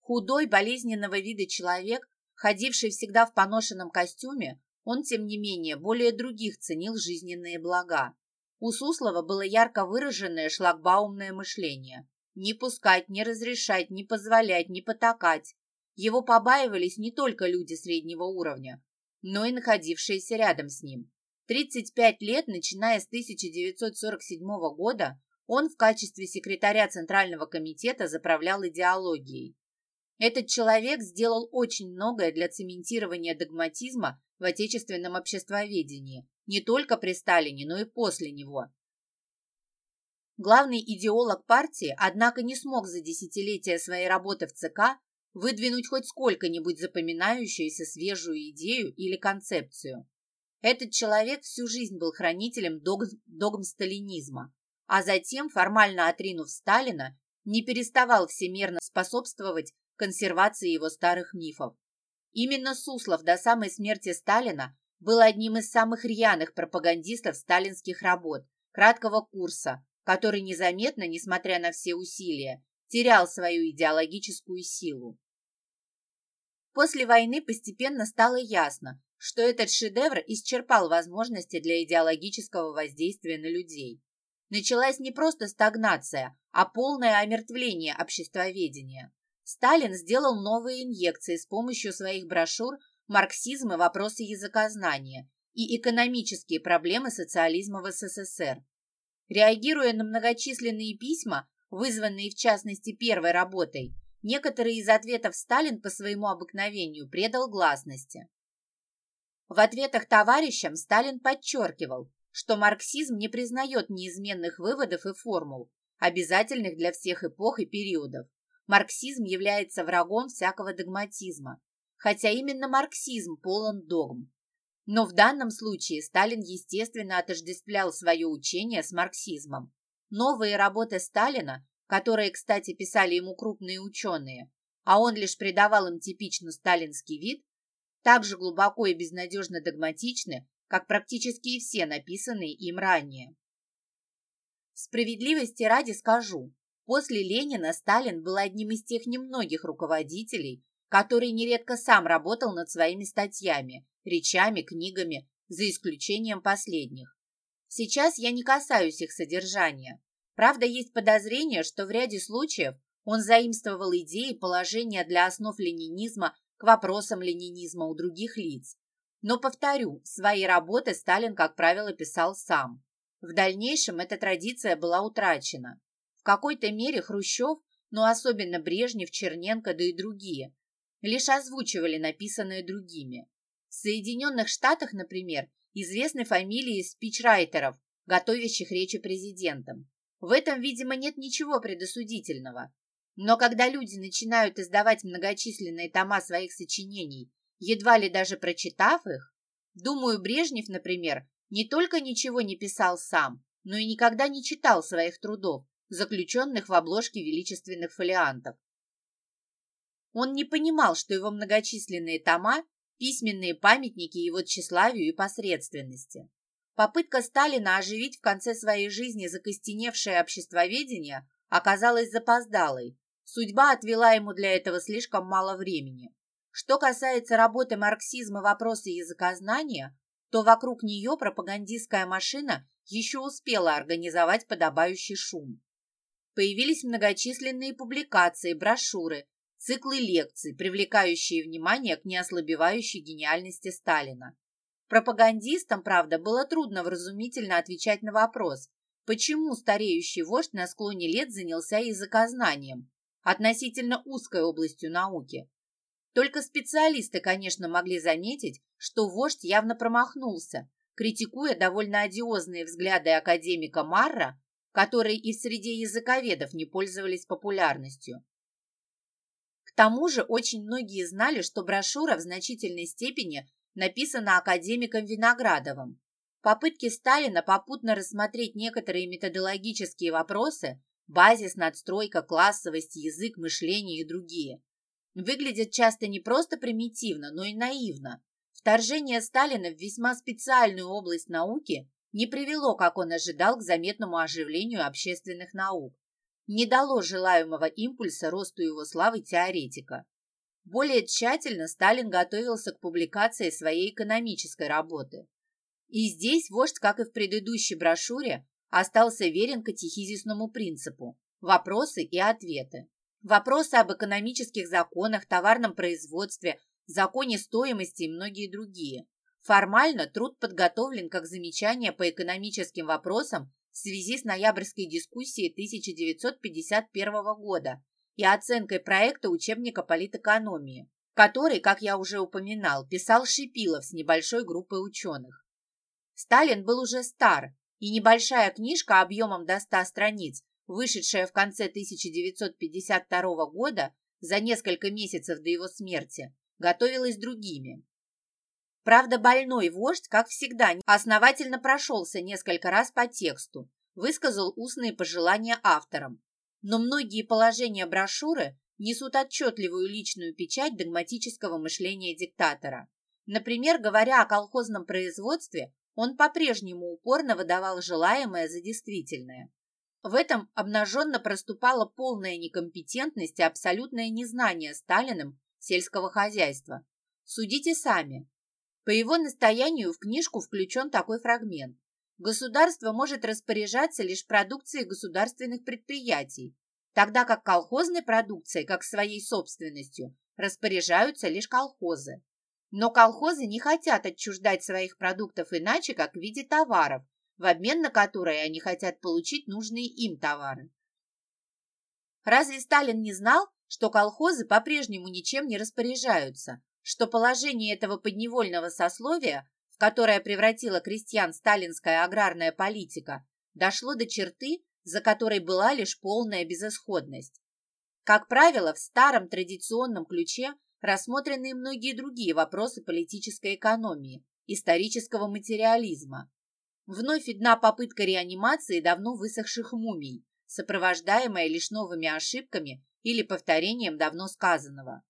Худой, болезненного вида человек, ходивший всегда в поношенном костюме, он, тем не менее, более других ценил жизненные блага. У Суслова было ярко выраженное шлагбаумное мышление. Не пускать, не разрешать, не позволять, не потакать. Его побаивались не только люди среднего уровня, но и находившиеся рядом с ним. 35 лет, начиная с 1947 года, он в качестве секретаря Центрального комитета заправлял идеологией. Этот человек сделал очень многое для цементирования догматизма в отечественном обществоведении, не только при Сталине, но и после него. Главный идеолог партии, однако, не смог за десятилетия своей работы в ЦК выдвинуть хоть сколько-нибудь запоминающуюся свежую идею или концепцию. Этот человек всю жизнь был хранителем догм, догм сталинизма, а затем, формально отринув Сталина, не переставал всемерно способствовать консервации его старых мифов. Именно Суслов до самой смерти Сталина был одним из самых рьяных пропагандистов сталинских работ, краткого курса, который незаметно, несмотря на все усилия, терял свою идеологическую силу. После войны постепенно стало ясно, что этот шедевр исчерпал возможности для идеологического воздействия на людей. Началась не просто стагнация, а полное омертвление обществоведения. Сталин сделал новые инъекции с помощью своих брошюр «Марксизм и вопросы языкознания» и «Экономические проблемы социализма в СССР». Реагируя на многочисленные письма, вызванные в частности первой работой, некоторые из ответов Сталин по своему обыкновению предал гласности. В ответах товарищам Сталин подчеркивал, что марксизм не признает неизменных выводов и формул, обязательных для всех эпох и периодов. Марксизм является врагом всякого догматизма, хотя именно марксизм полон догм. Но в данном случае Сталин, естественно, отождествлял свое учение с марксизмом. Новые работы Сталина, которые, кстати, писали ему крупные ученые, а он лишь придавал им типично сталинский вид, также глубоко и безнадежно догматичны, как практически и все написанные им ранее. Справедливости ради скажу, После Ленина Сталин был одним из тех немногих руководителей, который нередко сам работал над своими статьями, речами, книгами, за исключением последних. Сейчас я не касаюсь их содержания. Правда, есть подозрение, что в ряде случаев он заимствовал идеи положения для основ ленинизма к вопросам ленинизма у других лиц. Но, повторю, свои работы Сталин, как правило, писал сам. В дальнейшем эта традиция была утрачена. В какой-то мере Хрущев, но особенно Брежнев, Черненко, да и другие, лишь озвучивали написанное другими. В Соединенных Штатах, например, известны фамилии спичрайтеров, готовящих речи президентам. В этом, видимо, нет ничего предосудительного. Но когда люди начинают издавать многочисленные тома своих сочинений, едва ли даже прочитав их, думаю, Брежнев, например, не только ничего не писал сам, но и никогда не читал своих трудов, заключенных в обложке величественных фолиантов. Он не понимал, что его многочисленные тома – письменные памятники его тщеславию и посредственности. Попытка Сталина оживить в конце своей жизни закостеневшее обществоведение оказалась запоздалой. Судьба отвела ему для этого слишком мало времени. Что касается работы марксизма «Вопросы языкознания», то вокруг нее пропагандистская машина еще успела организовать подобающий шум. Появились многочисленные публикации, брошюры, циклы лекций, привлекающие внимание к неослабевающей гениальности Сталина. Пропагандистам, правда, было трудно вразумительно отвечать на вопрос, почему стареющий вождь на склоне лет занялся языкознанием, относительно узкой областью науки. Только специалисты, конечно, могли заметить, что вождь явно промахнулся, критикуя довольно одиозные взгляды академика Марра которые и среди языковедов не пользовались популярностью. К тому же очень многие знали, что брошюра в значительной степени написана академиком Виноградовым. Попытки Сталина попутно рассмотреть некоторые методологические вопросы – базис, надстройка, классовость, язык, мышление и другие – выглядят часто не просто примитивно, но и наивно. Вторжение Сталина в весьма специальную область науки не привело, как он ожидал, к заметному оживлению общественных наук, не дало желаемого импульса росту его славы теоретика. Более тщательно Сталин готовился к публикации своей экономической работы. И здесь вождь, как и в предыдущей брошюре, остался верен катехизисному принципу – вопросы и ответы. Вопросы об экономических законах, товарном производстве, законе стоимости и многие другие. Формально труд подготовлен как замечание по экономическим вопросам в связи с ноябрьской дискуссией 1951 года и оценкой проекта учебника политэкономии, который, как я уже упоминал, писал Шипилов с небольшой группой ученых. Сталин был уже стар, и небольшая книжка объемом до 100 страниц, вышедшая в конце 1952 года, за несколько месяцев до его смерти, готовилась другими. Правда, больной вождь, как всегда, основательно прошелся несколько раз по тексту, высказал устные пожелания авторам. Но многие положения брошюры несут отчетливую личную печать догматического мышления диктатора. Например, говоря о колхозном производстве, он по-прежнему упорно выдавал желаемое за действительное. В этом обнаженно проступала полная некомпетентность и абсолютное незнание Сталиным сельского хозяйства. Судите сами, по его настоянию в книжку включен такой фрагмент. Государство может распоряжаться лишь продукцией государственных предприятий, тогда как колхозной продукцией, как своей собственностью, распоряжаются лишь колхозы. Но колхозы не хотят отчуждать своих продуктов иначе, как в виде товаров, в обмен на которые они хотят получить нужные им товары. Разве Сталин не знал, что колхозы по-прежнему ничем не распоряжаются, что положение этого подневольного сословия, в которое превратила крестьян сталинская аграрная политика, дошло до черты, за которой была лишь полная безысходность. Как правило, в старом традиционном ключе рассмотрены многие другие вопросы политической экономии, исторического материализма. Вновь видна попытка реанимации давно высохших мумий, сопровождаемая лишь новыми ошибками или повторением давно сказанного.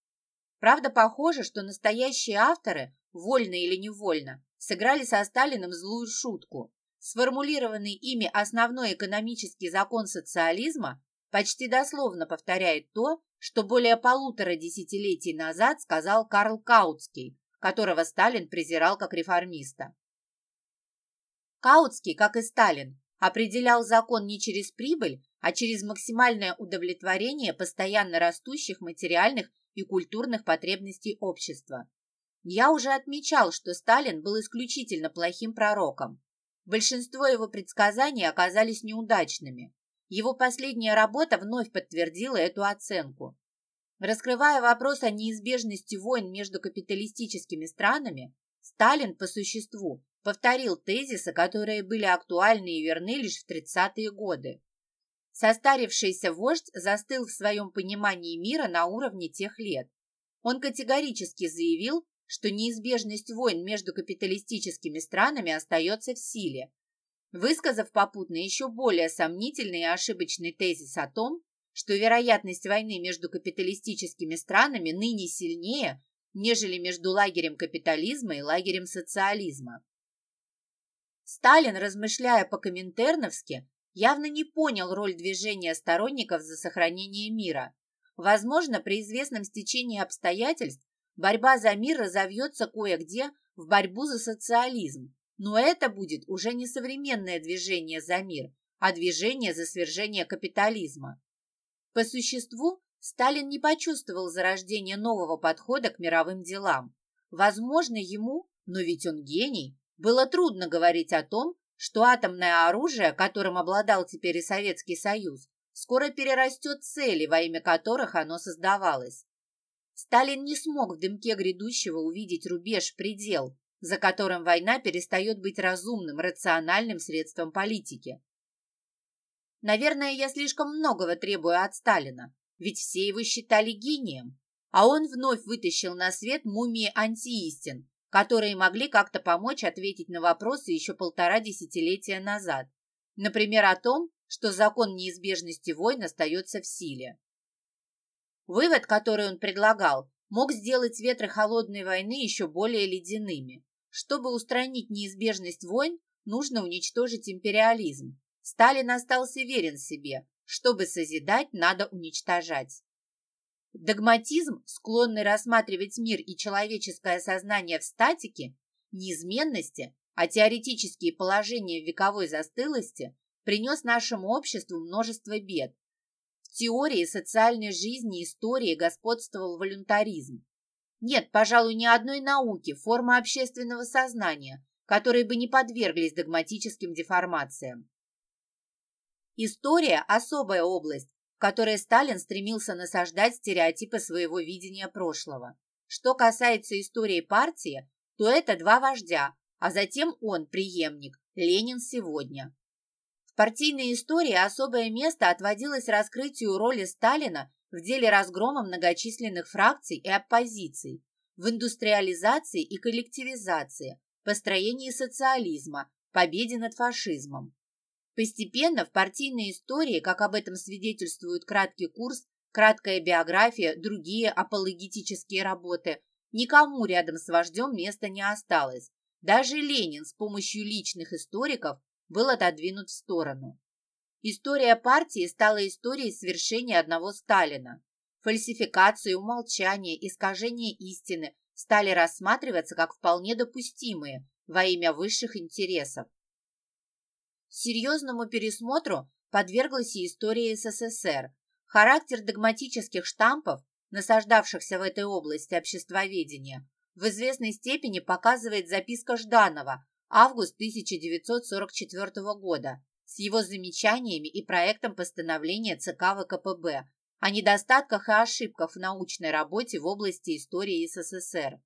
Правда, похоже, что настоящие авторы, вольно или невольно, сыграли со Сталиным злую шутку. Сформулированный ими основной экономический закон социализма почти дословно повторяет то, что более полутора десятилетий назад сказал Карл Каутский, которого Сталин презирал как реформиста. Каутский, как и Сталин, определял закон не через прибыль, а через максимальное удовлетворение постоянно растущих материальных и культурных потребностей общества. Я уже отмечал, что Сталин был исключительно плохим пророком. Большинство его предсказаний оказались неудачными. Его последняя работа вновь подтвердила эту оценку. Раскрывая вопрос о неизбежности войн между капиталистическими странами, Сталин по существу повторил тезисы, которые были актуальны и верны лишь в 30-е годы. Состарившийся вождь застыл в своем понимании мира на уровне тех лет. Он категорически заявил, что неизбежность войн между капиталистическими странами остается в силе, высказав попутно еще более сомнительный и ошибочный тезис о том, что вероятность войны между капиталистическими странами ныне сильнее, нежели между лагерем капитализма и лагерем социализма. Сталин, размышляя по-коминтерновски, явно не понял роль движения сторонников за сохранение мира. Возможно, при известном стечении обстоятельств борьба за мир разовьется кое-где в борьбу за социализм, но это будет уже не современное движение за мир, а движение за свержение капитализма. По существу, Сталин не почувствовал зарождения нового подхода к мировым делам. Возможно, ему, но ведь он гений, было трудно говорить о том, что атомное оружие, которым обладал теперь и Советский Союз, скоро перерастет цели, во имя которых оно создавалось. Сталин не смог в дымке грядущего увидеть рубеж, предел, за которым война перестает быть разумным, рациональным средством политики. Наверное, я слишком многого требую от Сталина, ведь все его считали гением, а он вновь вытащил на свет мумии антиистин, которые могли как-то помочь ответить на вопросы еще полтора десятилетия назад. Например, о том, что закон неизбежности войн остается в силе. Вывод, который он предлагал, мог сделать ветры холодной войны еще более ледяными. Чтобы устранить неизбежность войн, нужно уничтожить империализм. Сталин остался верен себе. Чтобы созидать, надо уничтожать. Догматизм, склонный рассматривать мир и человеческое сознание в статике, неизменности, а теоретические положения в вековой застылости, принес нашему обществу множество бед. В теории социальной жизни и истории господствовал волюнтаризм. Нет, пожалуй, ни одной науки, формы общественного сознания, которые бы не подверглись догматическим деформациям. История – особая область, в которой Сталин стремился насаждать стереотипы своего видения прошлого. Что касается истории партии, то это два вождя, а затем он, преемник, Ленин сегодня. В партийной истории особое место отводилось раскрытию роли Сталина в деле разгрома многочисленных фракций и оппозиций, в индустриализации и коллективизации, построении социализма, победе над фашизмом. Постепенно в партийной истории, как об этом свидетельствует краткий курс, краткая биография, другие апологетические работы, никому рядом с вождем места не осталось. Даже Ленин с помощью личных историков был отодвинут в сторону. История партии стала историей свершения одного Сталина. Фальсификации, умолчания, искажения истины стали рассматриваться как вполне допустимые во имя высших интересов. Серьезному пересмотру подверглась и история СССР. Характер догматических штампов, насаждавшихся в этой области обществоведения, в известной степени показывает записка Жданова август 1944 года с его замечаниями и проектом постановления ЦК ВКПБ о недостатках и ошибках в научной работе в области истории СССР.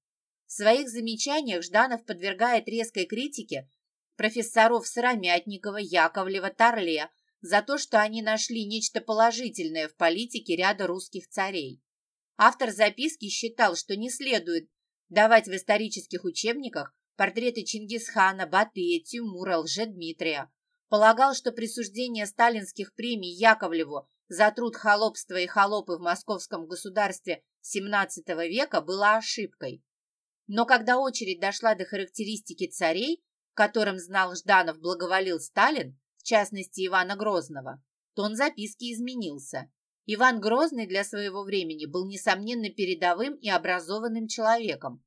В своих замечаниях Жданов подвергает резкой критике профессоров Сыромятникова, Яковлева, Торле за то, что они нашли нечто положительное в политике ряда русских царей. Автор записки считал, что не следует давать в исторических учебниках портреты Чингисхана, Батыя, Тимура, Лжедмитрия. Полагал, что присуждение сталинских премий Яковлеву за труд холопства и холопы в московском государстве XVII века было ошибкой. Но когда очередь дошла до характеристики царей, которым знал Жданов благоволил Сталин, в частности Ивана Грозного, то он записки изменился. Иван Грозный для своего времени был, несомненно, передовым и образованным человеком,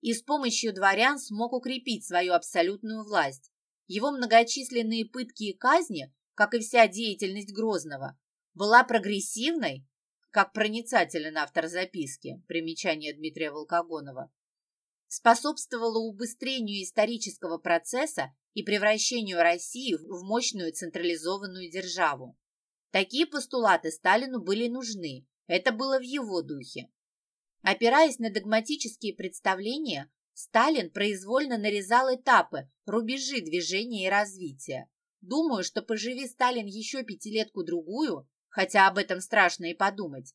и с помощью дворян смог укрепить свою абсолютную власть. Его многочисленные пытки и казни, как и вся деятельность Грозного, была прогрессивной, как проницателен автор записки, примечание Дмитрия Волкогонова, способствовала убыстрению исторического процесса и превращению России в мощную централизованную державу. Такие постулаты Сталину были нужны, это было в его духе. Опираясь на догматические представления, Сталин произвольно нарезал этапы, рубежи движения и развития. Думаю, что поживи Сталин еще пятилетку-другую, хотя об этом страшно и подумать,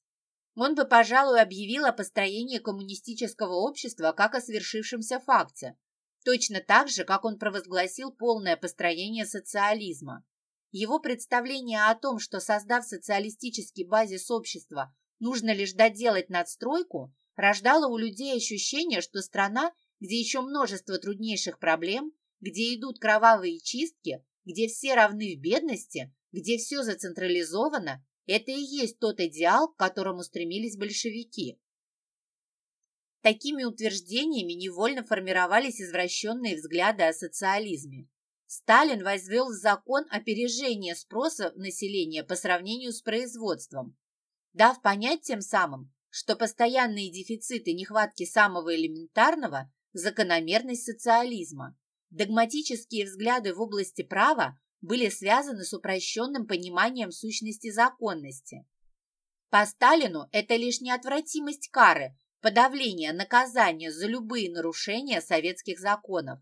он бы, пожалуй, объявил о построении коммунистического общества как о свершившемся факте, точно так же, как он провозгласил полное построение социализма. Его представление о том, что, создав социалистический базис общества, нужно лишь доделать надстройку, рождало у людей ощущение, что страна, где еще множество труднейших проблем, где идут кровавые чистки, где все равны в бедности, где все зацентрализовано, это и есть тот идеал, к которому стремились большевики. Такими утверждениями невольно формировались извращенные взгляды о социализме. Сталин возвел закон опережение спроса населения по сравнению с производством, дав понять тем самым, что постоянные дефициты нехватки самого элементарного – закономерность социализма. Догматические взгляды в области права были связаны с упрощенным пониманием сущности законности. По Сталину это лишь неотвратимость кары, подавление наказания за любые нарушения советских законов.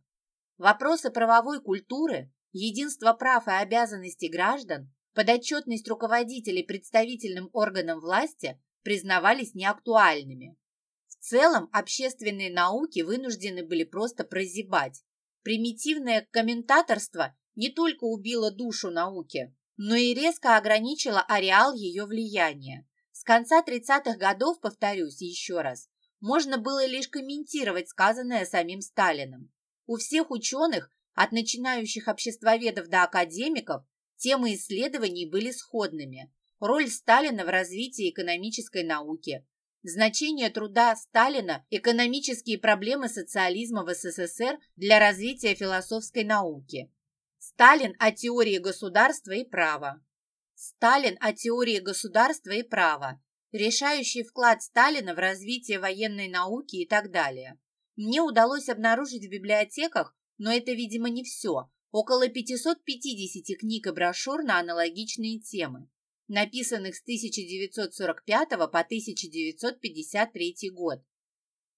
Вопросы правовой культуры, единство прав и обязанностей граждан, подотчетность руководителей представительным органам власти признавались неактуальными. В целом общественные науки вынуждены были просто прозябать. Примитивное комментаторство не только убило душу науки, но и резко ограничило ареал ее влияния. С конца 30-х годов, повторюсь еще раз, можно было лишь комментировать сказанное самим Сталиным. У всех ученых, от начинающих обществоведов до академиков, темы исследований были сходными. Роль Сталина в развитии экономической науки, значение труда Сталина, экономические проблемы социализма в СССР для развития философской науки, Сталин о теории государства и права. Сталин о теории государства и права, решающий вклад Сталина в развитие военной науки и так далее. Мне удалось обнаружить в библиотеках, но это, видимо, не все, около 550 книг и брошюр на аналогичные темы, написанных с 1945 по 1953 год.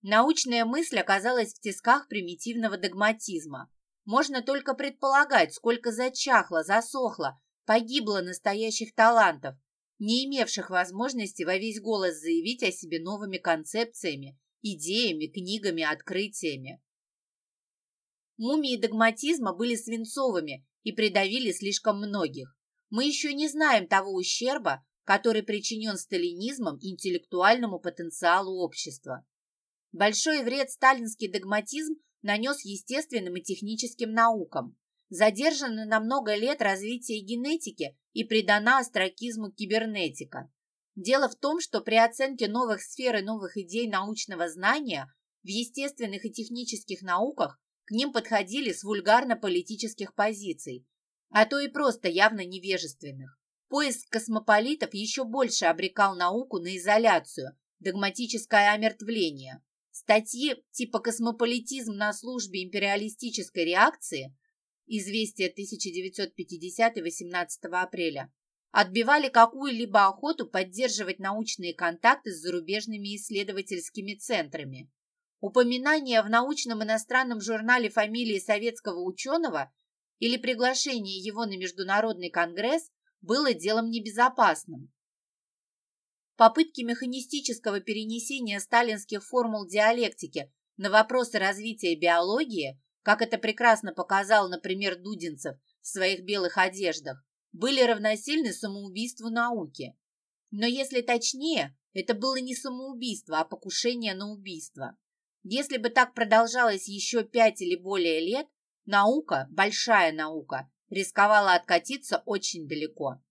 Научная мысль оказалась в тисках примитивного догматизма. Можно только предполагать, сколько зачахло, засохло, погибло настоящих талантов, не имевших возможности во весь голос заявить о себе новыми концепциями, идеями, книгами, открытиями. Мумии догматизма были свинцовыми и придавили слишком многих. Мы еще не знаем того ущерба, который причинен сталинизмом интеллектуальному потенциалу общества. Большой вред сталинский догматизм нанес естественным и техническим наукам. Задержано на много лет развитие генетики и придана астракизму кибернетика. Дело в том, что при оценке новых сфер и новых идей научного знания в естественных и технических науках к ним подходили с вульгарно-политических позиций, а то и просто явно невежественных. Поиск космополитов еще больше обрекал науку на изоляцию, догматическое омертвление. Статьи типа «Космополитизм на службе империалистической реакции» Известие 1950 18 апреля отбивали какую-либо охоту поддерживать научные контакты с зарубежными исследовательскими центрами. Упоминание в научном иностранном журнале фамилии советского ученого или приглашение его на международный конгресс было делом небезопасным. Попытки механистического перенесения сталинских формул диалектики на вопросы развития биологии как это прекрасно показал, например, Дудинцев в своих белых одеждах, были равносильны самоубийству науки. Но если точнее, это было не самоубийство, а покушение на убийство. Если бы так продолжалось еще пять или более лет, наука, большая наука, рисковала откатиться очень далеко.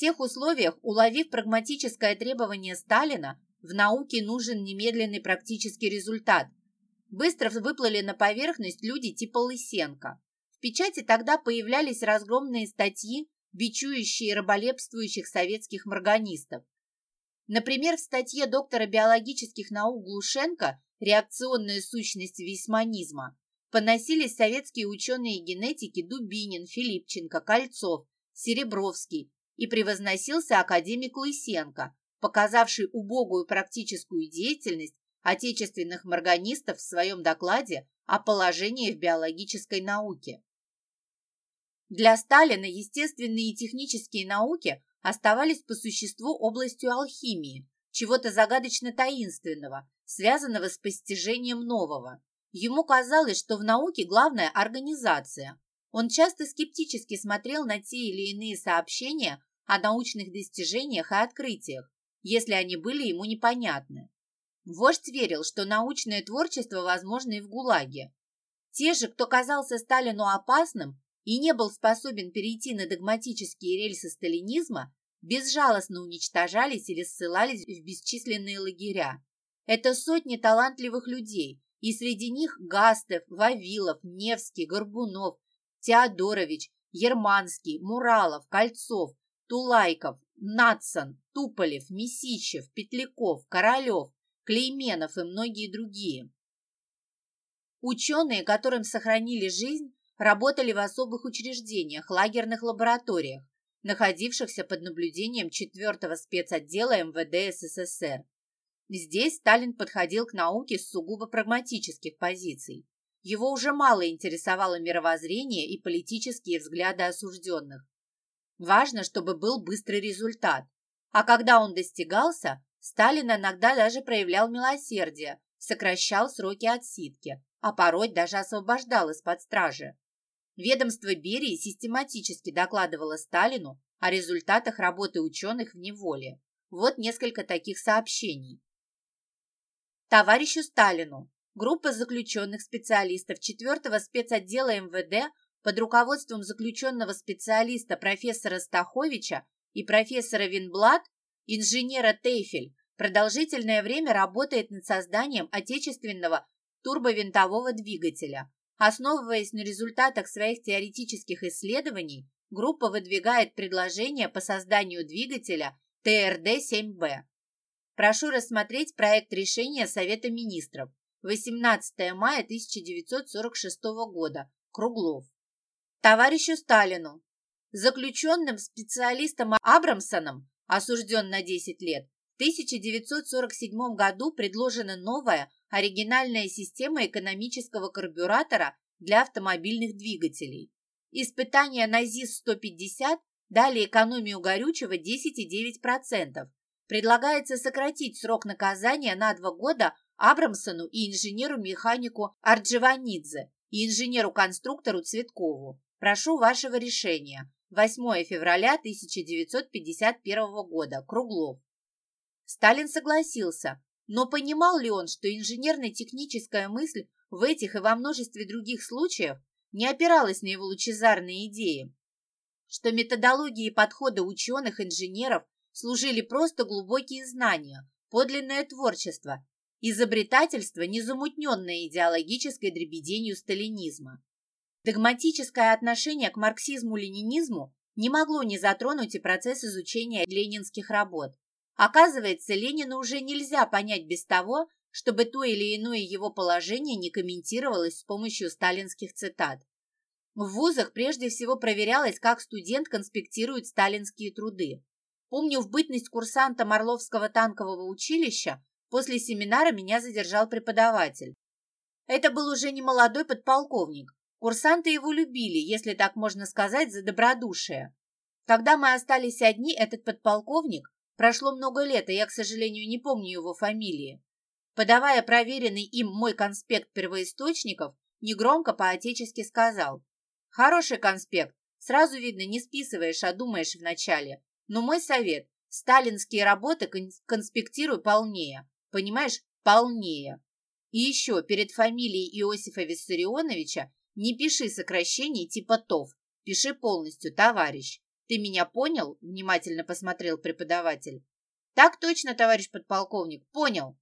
Тех условиях, уловив прагматическое требование Сталина, в науке нужен немедленный практический результат – Быстро выплыли на поверхность люди типа Лысенко. В печати тогда появлялись разгромные статьи, бичующие раболепствующих советских морганистов. Например, в статье доктора биологических наук Глушенко «Реакционная сущность весьманизма» поносились советские ученые генетики Дубинин, Филипченко, Кольцов, Серебровский и превозносился академик Лысенко, показавший убогую практическую деятельность отечественных морганистов в своем докладе о положении в биологической науке. Для Сталина естественные и технические науки оставались по существу областью алхимии, чего-то загадочно таинственного, связанного с постижением нового. Ему казалось, что в науке главная организация. Он часто скептически смотрел на те или иные сообщения о научных достижениях и открытиях, если они были ему непонятны. Вождь верил, что научное творчество возможно и в ГУЛАГе. Те же, кто казался Сталину опасным и не был способен перейти на догматические рельсы сталинизма, безжалостно уничтожались или ссылались в бесчисленные лагеря. Это сотни талантливых людей, и среди них Гастев, Вавилов, Невский, Горбунов, Теодорович, Ерманский, Муралов, Кольцов, Тулайков, Натсон, Туполев, Месищев, Петляков, Королев, Клейменов и многие другие. Ученые, которым сохранили жизнь, работали в особых учреждениях, лагерных лабораториях, находившихся под наблюдением 4-го спецотдела МВД СССР. Здесь Сталин подходил к науке с сугубо прагматических позиций. Его уже мало интересовало мировоззрение и политические взгляды осужденных. Важно, чтобы был быстрый результат. А когда он достигался, Сталин иногда даже проявлял милосердие, сокращал сроки отсидки, а порой даже освобождал из-под стражи. Ведомство Берии систематически докладывало Сталину о результатах работы ученых в неволе. Вот несколько таких сообщений. Товарищу Сталину. Группа заключенных специалистов 4-го спецотдела МВД под руководством заключенного специалиста профессора Стаховича и профессора Винблад инженера Тейфель продолжительное время работает над созданием отечественного турбовинтового двигателя. Основываясь на результатах своих теоретических исследований, группа выдвигает предложение по созданию двигателя ТРД-7Б. Прошу рассмотреть проект решения Совета министров 18 мая 1946 года. Круглов. Товарищу Сталину. Заключенным специалистом Абрамсоном, осужден на 10 лет, в 1947 году предложена новая оригинальная система экономического карбюратора для автомобильных двигателей. Испытания на ЗИС-150 дали экономию горючего 10,9%. Предлагается сократить срок наказания на два года Абрамсону и инженеру-механику Ардживанидзе и инженеру-конструктору Цветкову. Прошу вашего решения. 8 февраля 1951 года. Круглов. Сталин согласился, но понимал ли он, что инженерно-техническая мысль в этих и во множестве других случаев не опиралась на его лучезарные идеи? Что методологии и подходы ученых-инженеров служили просто глубокие знания, подлинное творчество, изобретательство, незамутненное идеологической дребеденью сталинизма. Догматическое отношение к марксизму-ленинизму не могло не затронуть и процесс изучения ленинских работ. Оказывается, Ленина уже нельзя понять без того, чтобы то или иное его положение не комментировалось с помощью сталинских цитат. В вузах прежде всего проверялось, как студент конспектирует сталинские труды. Помню, в бытность курсанта Орловского танкового училища после семинара меня задержал преподаватель. Это был уже не молодой подполковник. Курсанты его любили, если так можно сказать, за добродушие. Когда мы остались одни, этот подполковник Прошло много лет, и я, к сожалению, не помню его фамилии. Подавая проверенный им мой конспект первоисточников, негромко по-отечески сказал. «Хороший конспект. Сразу видно, не списываешь, а думаешь вначале. Но мой совет – сталинские работы конспектируй полнее. Понимаешь, полнее. И еще перед фамилией Иосифа Виссарионовича не пиши сокращений типа ТОВ. Пиши полностью, товарищ. «Ты меня понял?» – внимательно посмотрел преподаватель. «Так точно, товарищ подполковник, понял».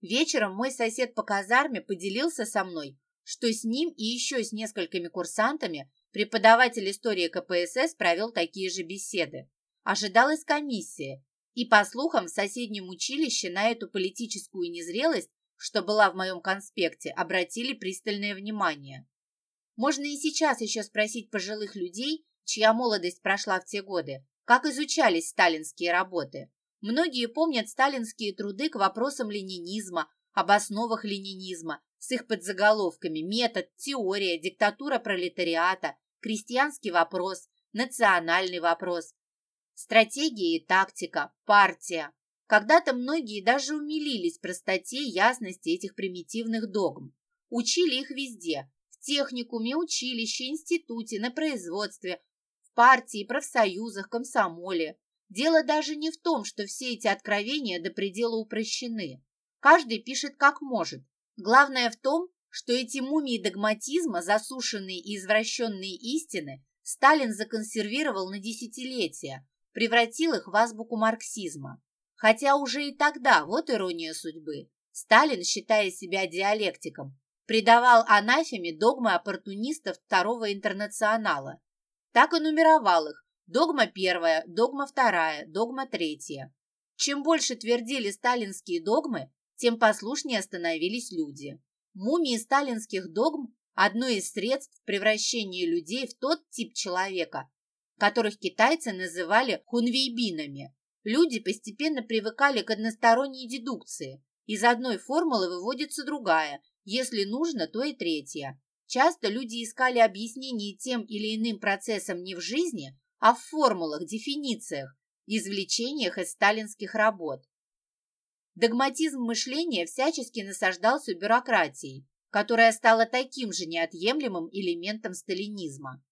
Вечером мой сосед по казарме поделился со мной, что с ним и еще с несколькими курсантами преподаватель истории КПСС провел такие же беседы. Ожидалась комиссия, и, по слухам, в соседнем училище на эту политическую незрелость, что была в моем конспекте, обратили пристальное внимание. Можно и сейчас еще спросить пожилых людей, чья молодость прошла в те годы, как изучались сталинские работы. Многие помнят сталинские труды к вопросам ленинизма, об основах ленинизма, с их подзаголовками «Метод», «Теория», «Диктатура пролетариата», «Крестьянский вопрос», «Национальный вопрос», «Стратегия и тактика», «Партия». Когда-то многие даже умилились простоте и ясности этих примитивных догм. Учили их везде – техникуме, училище, институте, на производстве, партии, профсоюзах, комсомоле. Дело даже не в том, что все эти откровения до предела упрощены. Каждый пишет как может. Главное в том, что эти мумии догматизма, засушенные и извращенные истины, Сталин законсервировал на десятилетия, превратил их в азбуку марксизма. Хотя уже и тогда, вот ирония судьбы, Сталин, считая себя диалектиком, придавал анафеме догмы оппортунистов Второго интернационала так и нумеровал их. Догма первая, догма вторая, догма третья. Чем больше твердили сталинские догмы, тем послушнее становились люди. Мумии сталинских догм – одно из средств превращения людей в тот тип человека, которых китайцы называли хунвейбинами. Люди постепенно привыкали к односторонней дедукции. Из одной формулы выводится другая, если нужно, то и третья. Часто люди искали объяснение тем или иным процессам не в жизни, а в формулах, дефинициях, извлечениях из сталинских работ. Догматизм мышления всячески насаждался бюрократией, которая стала таким же неотъемлемым элементом сталинизма.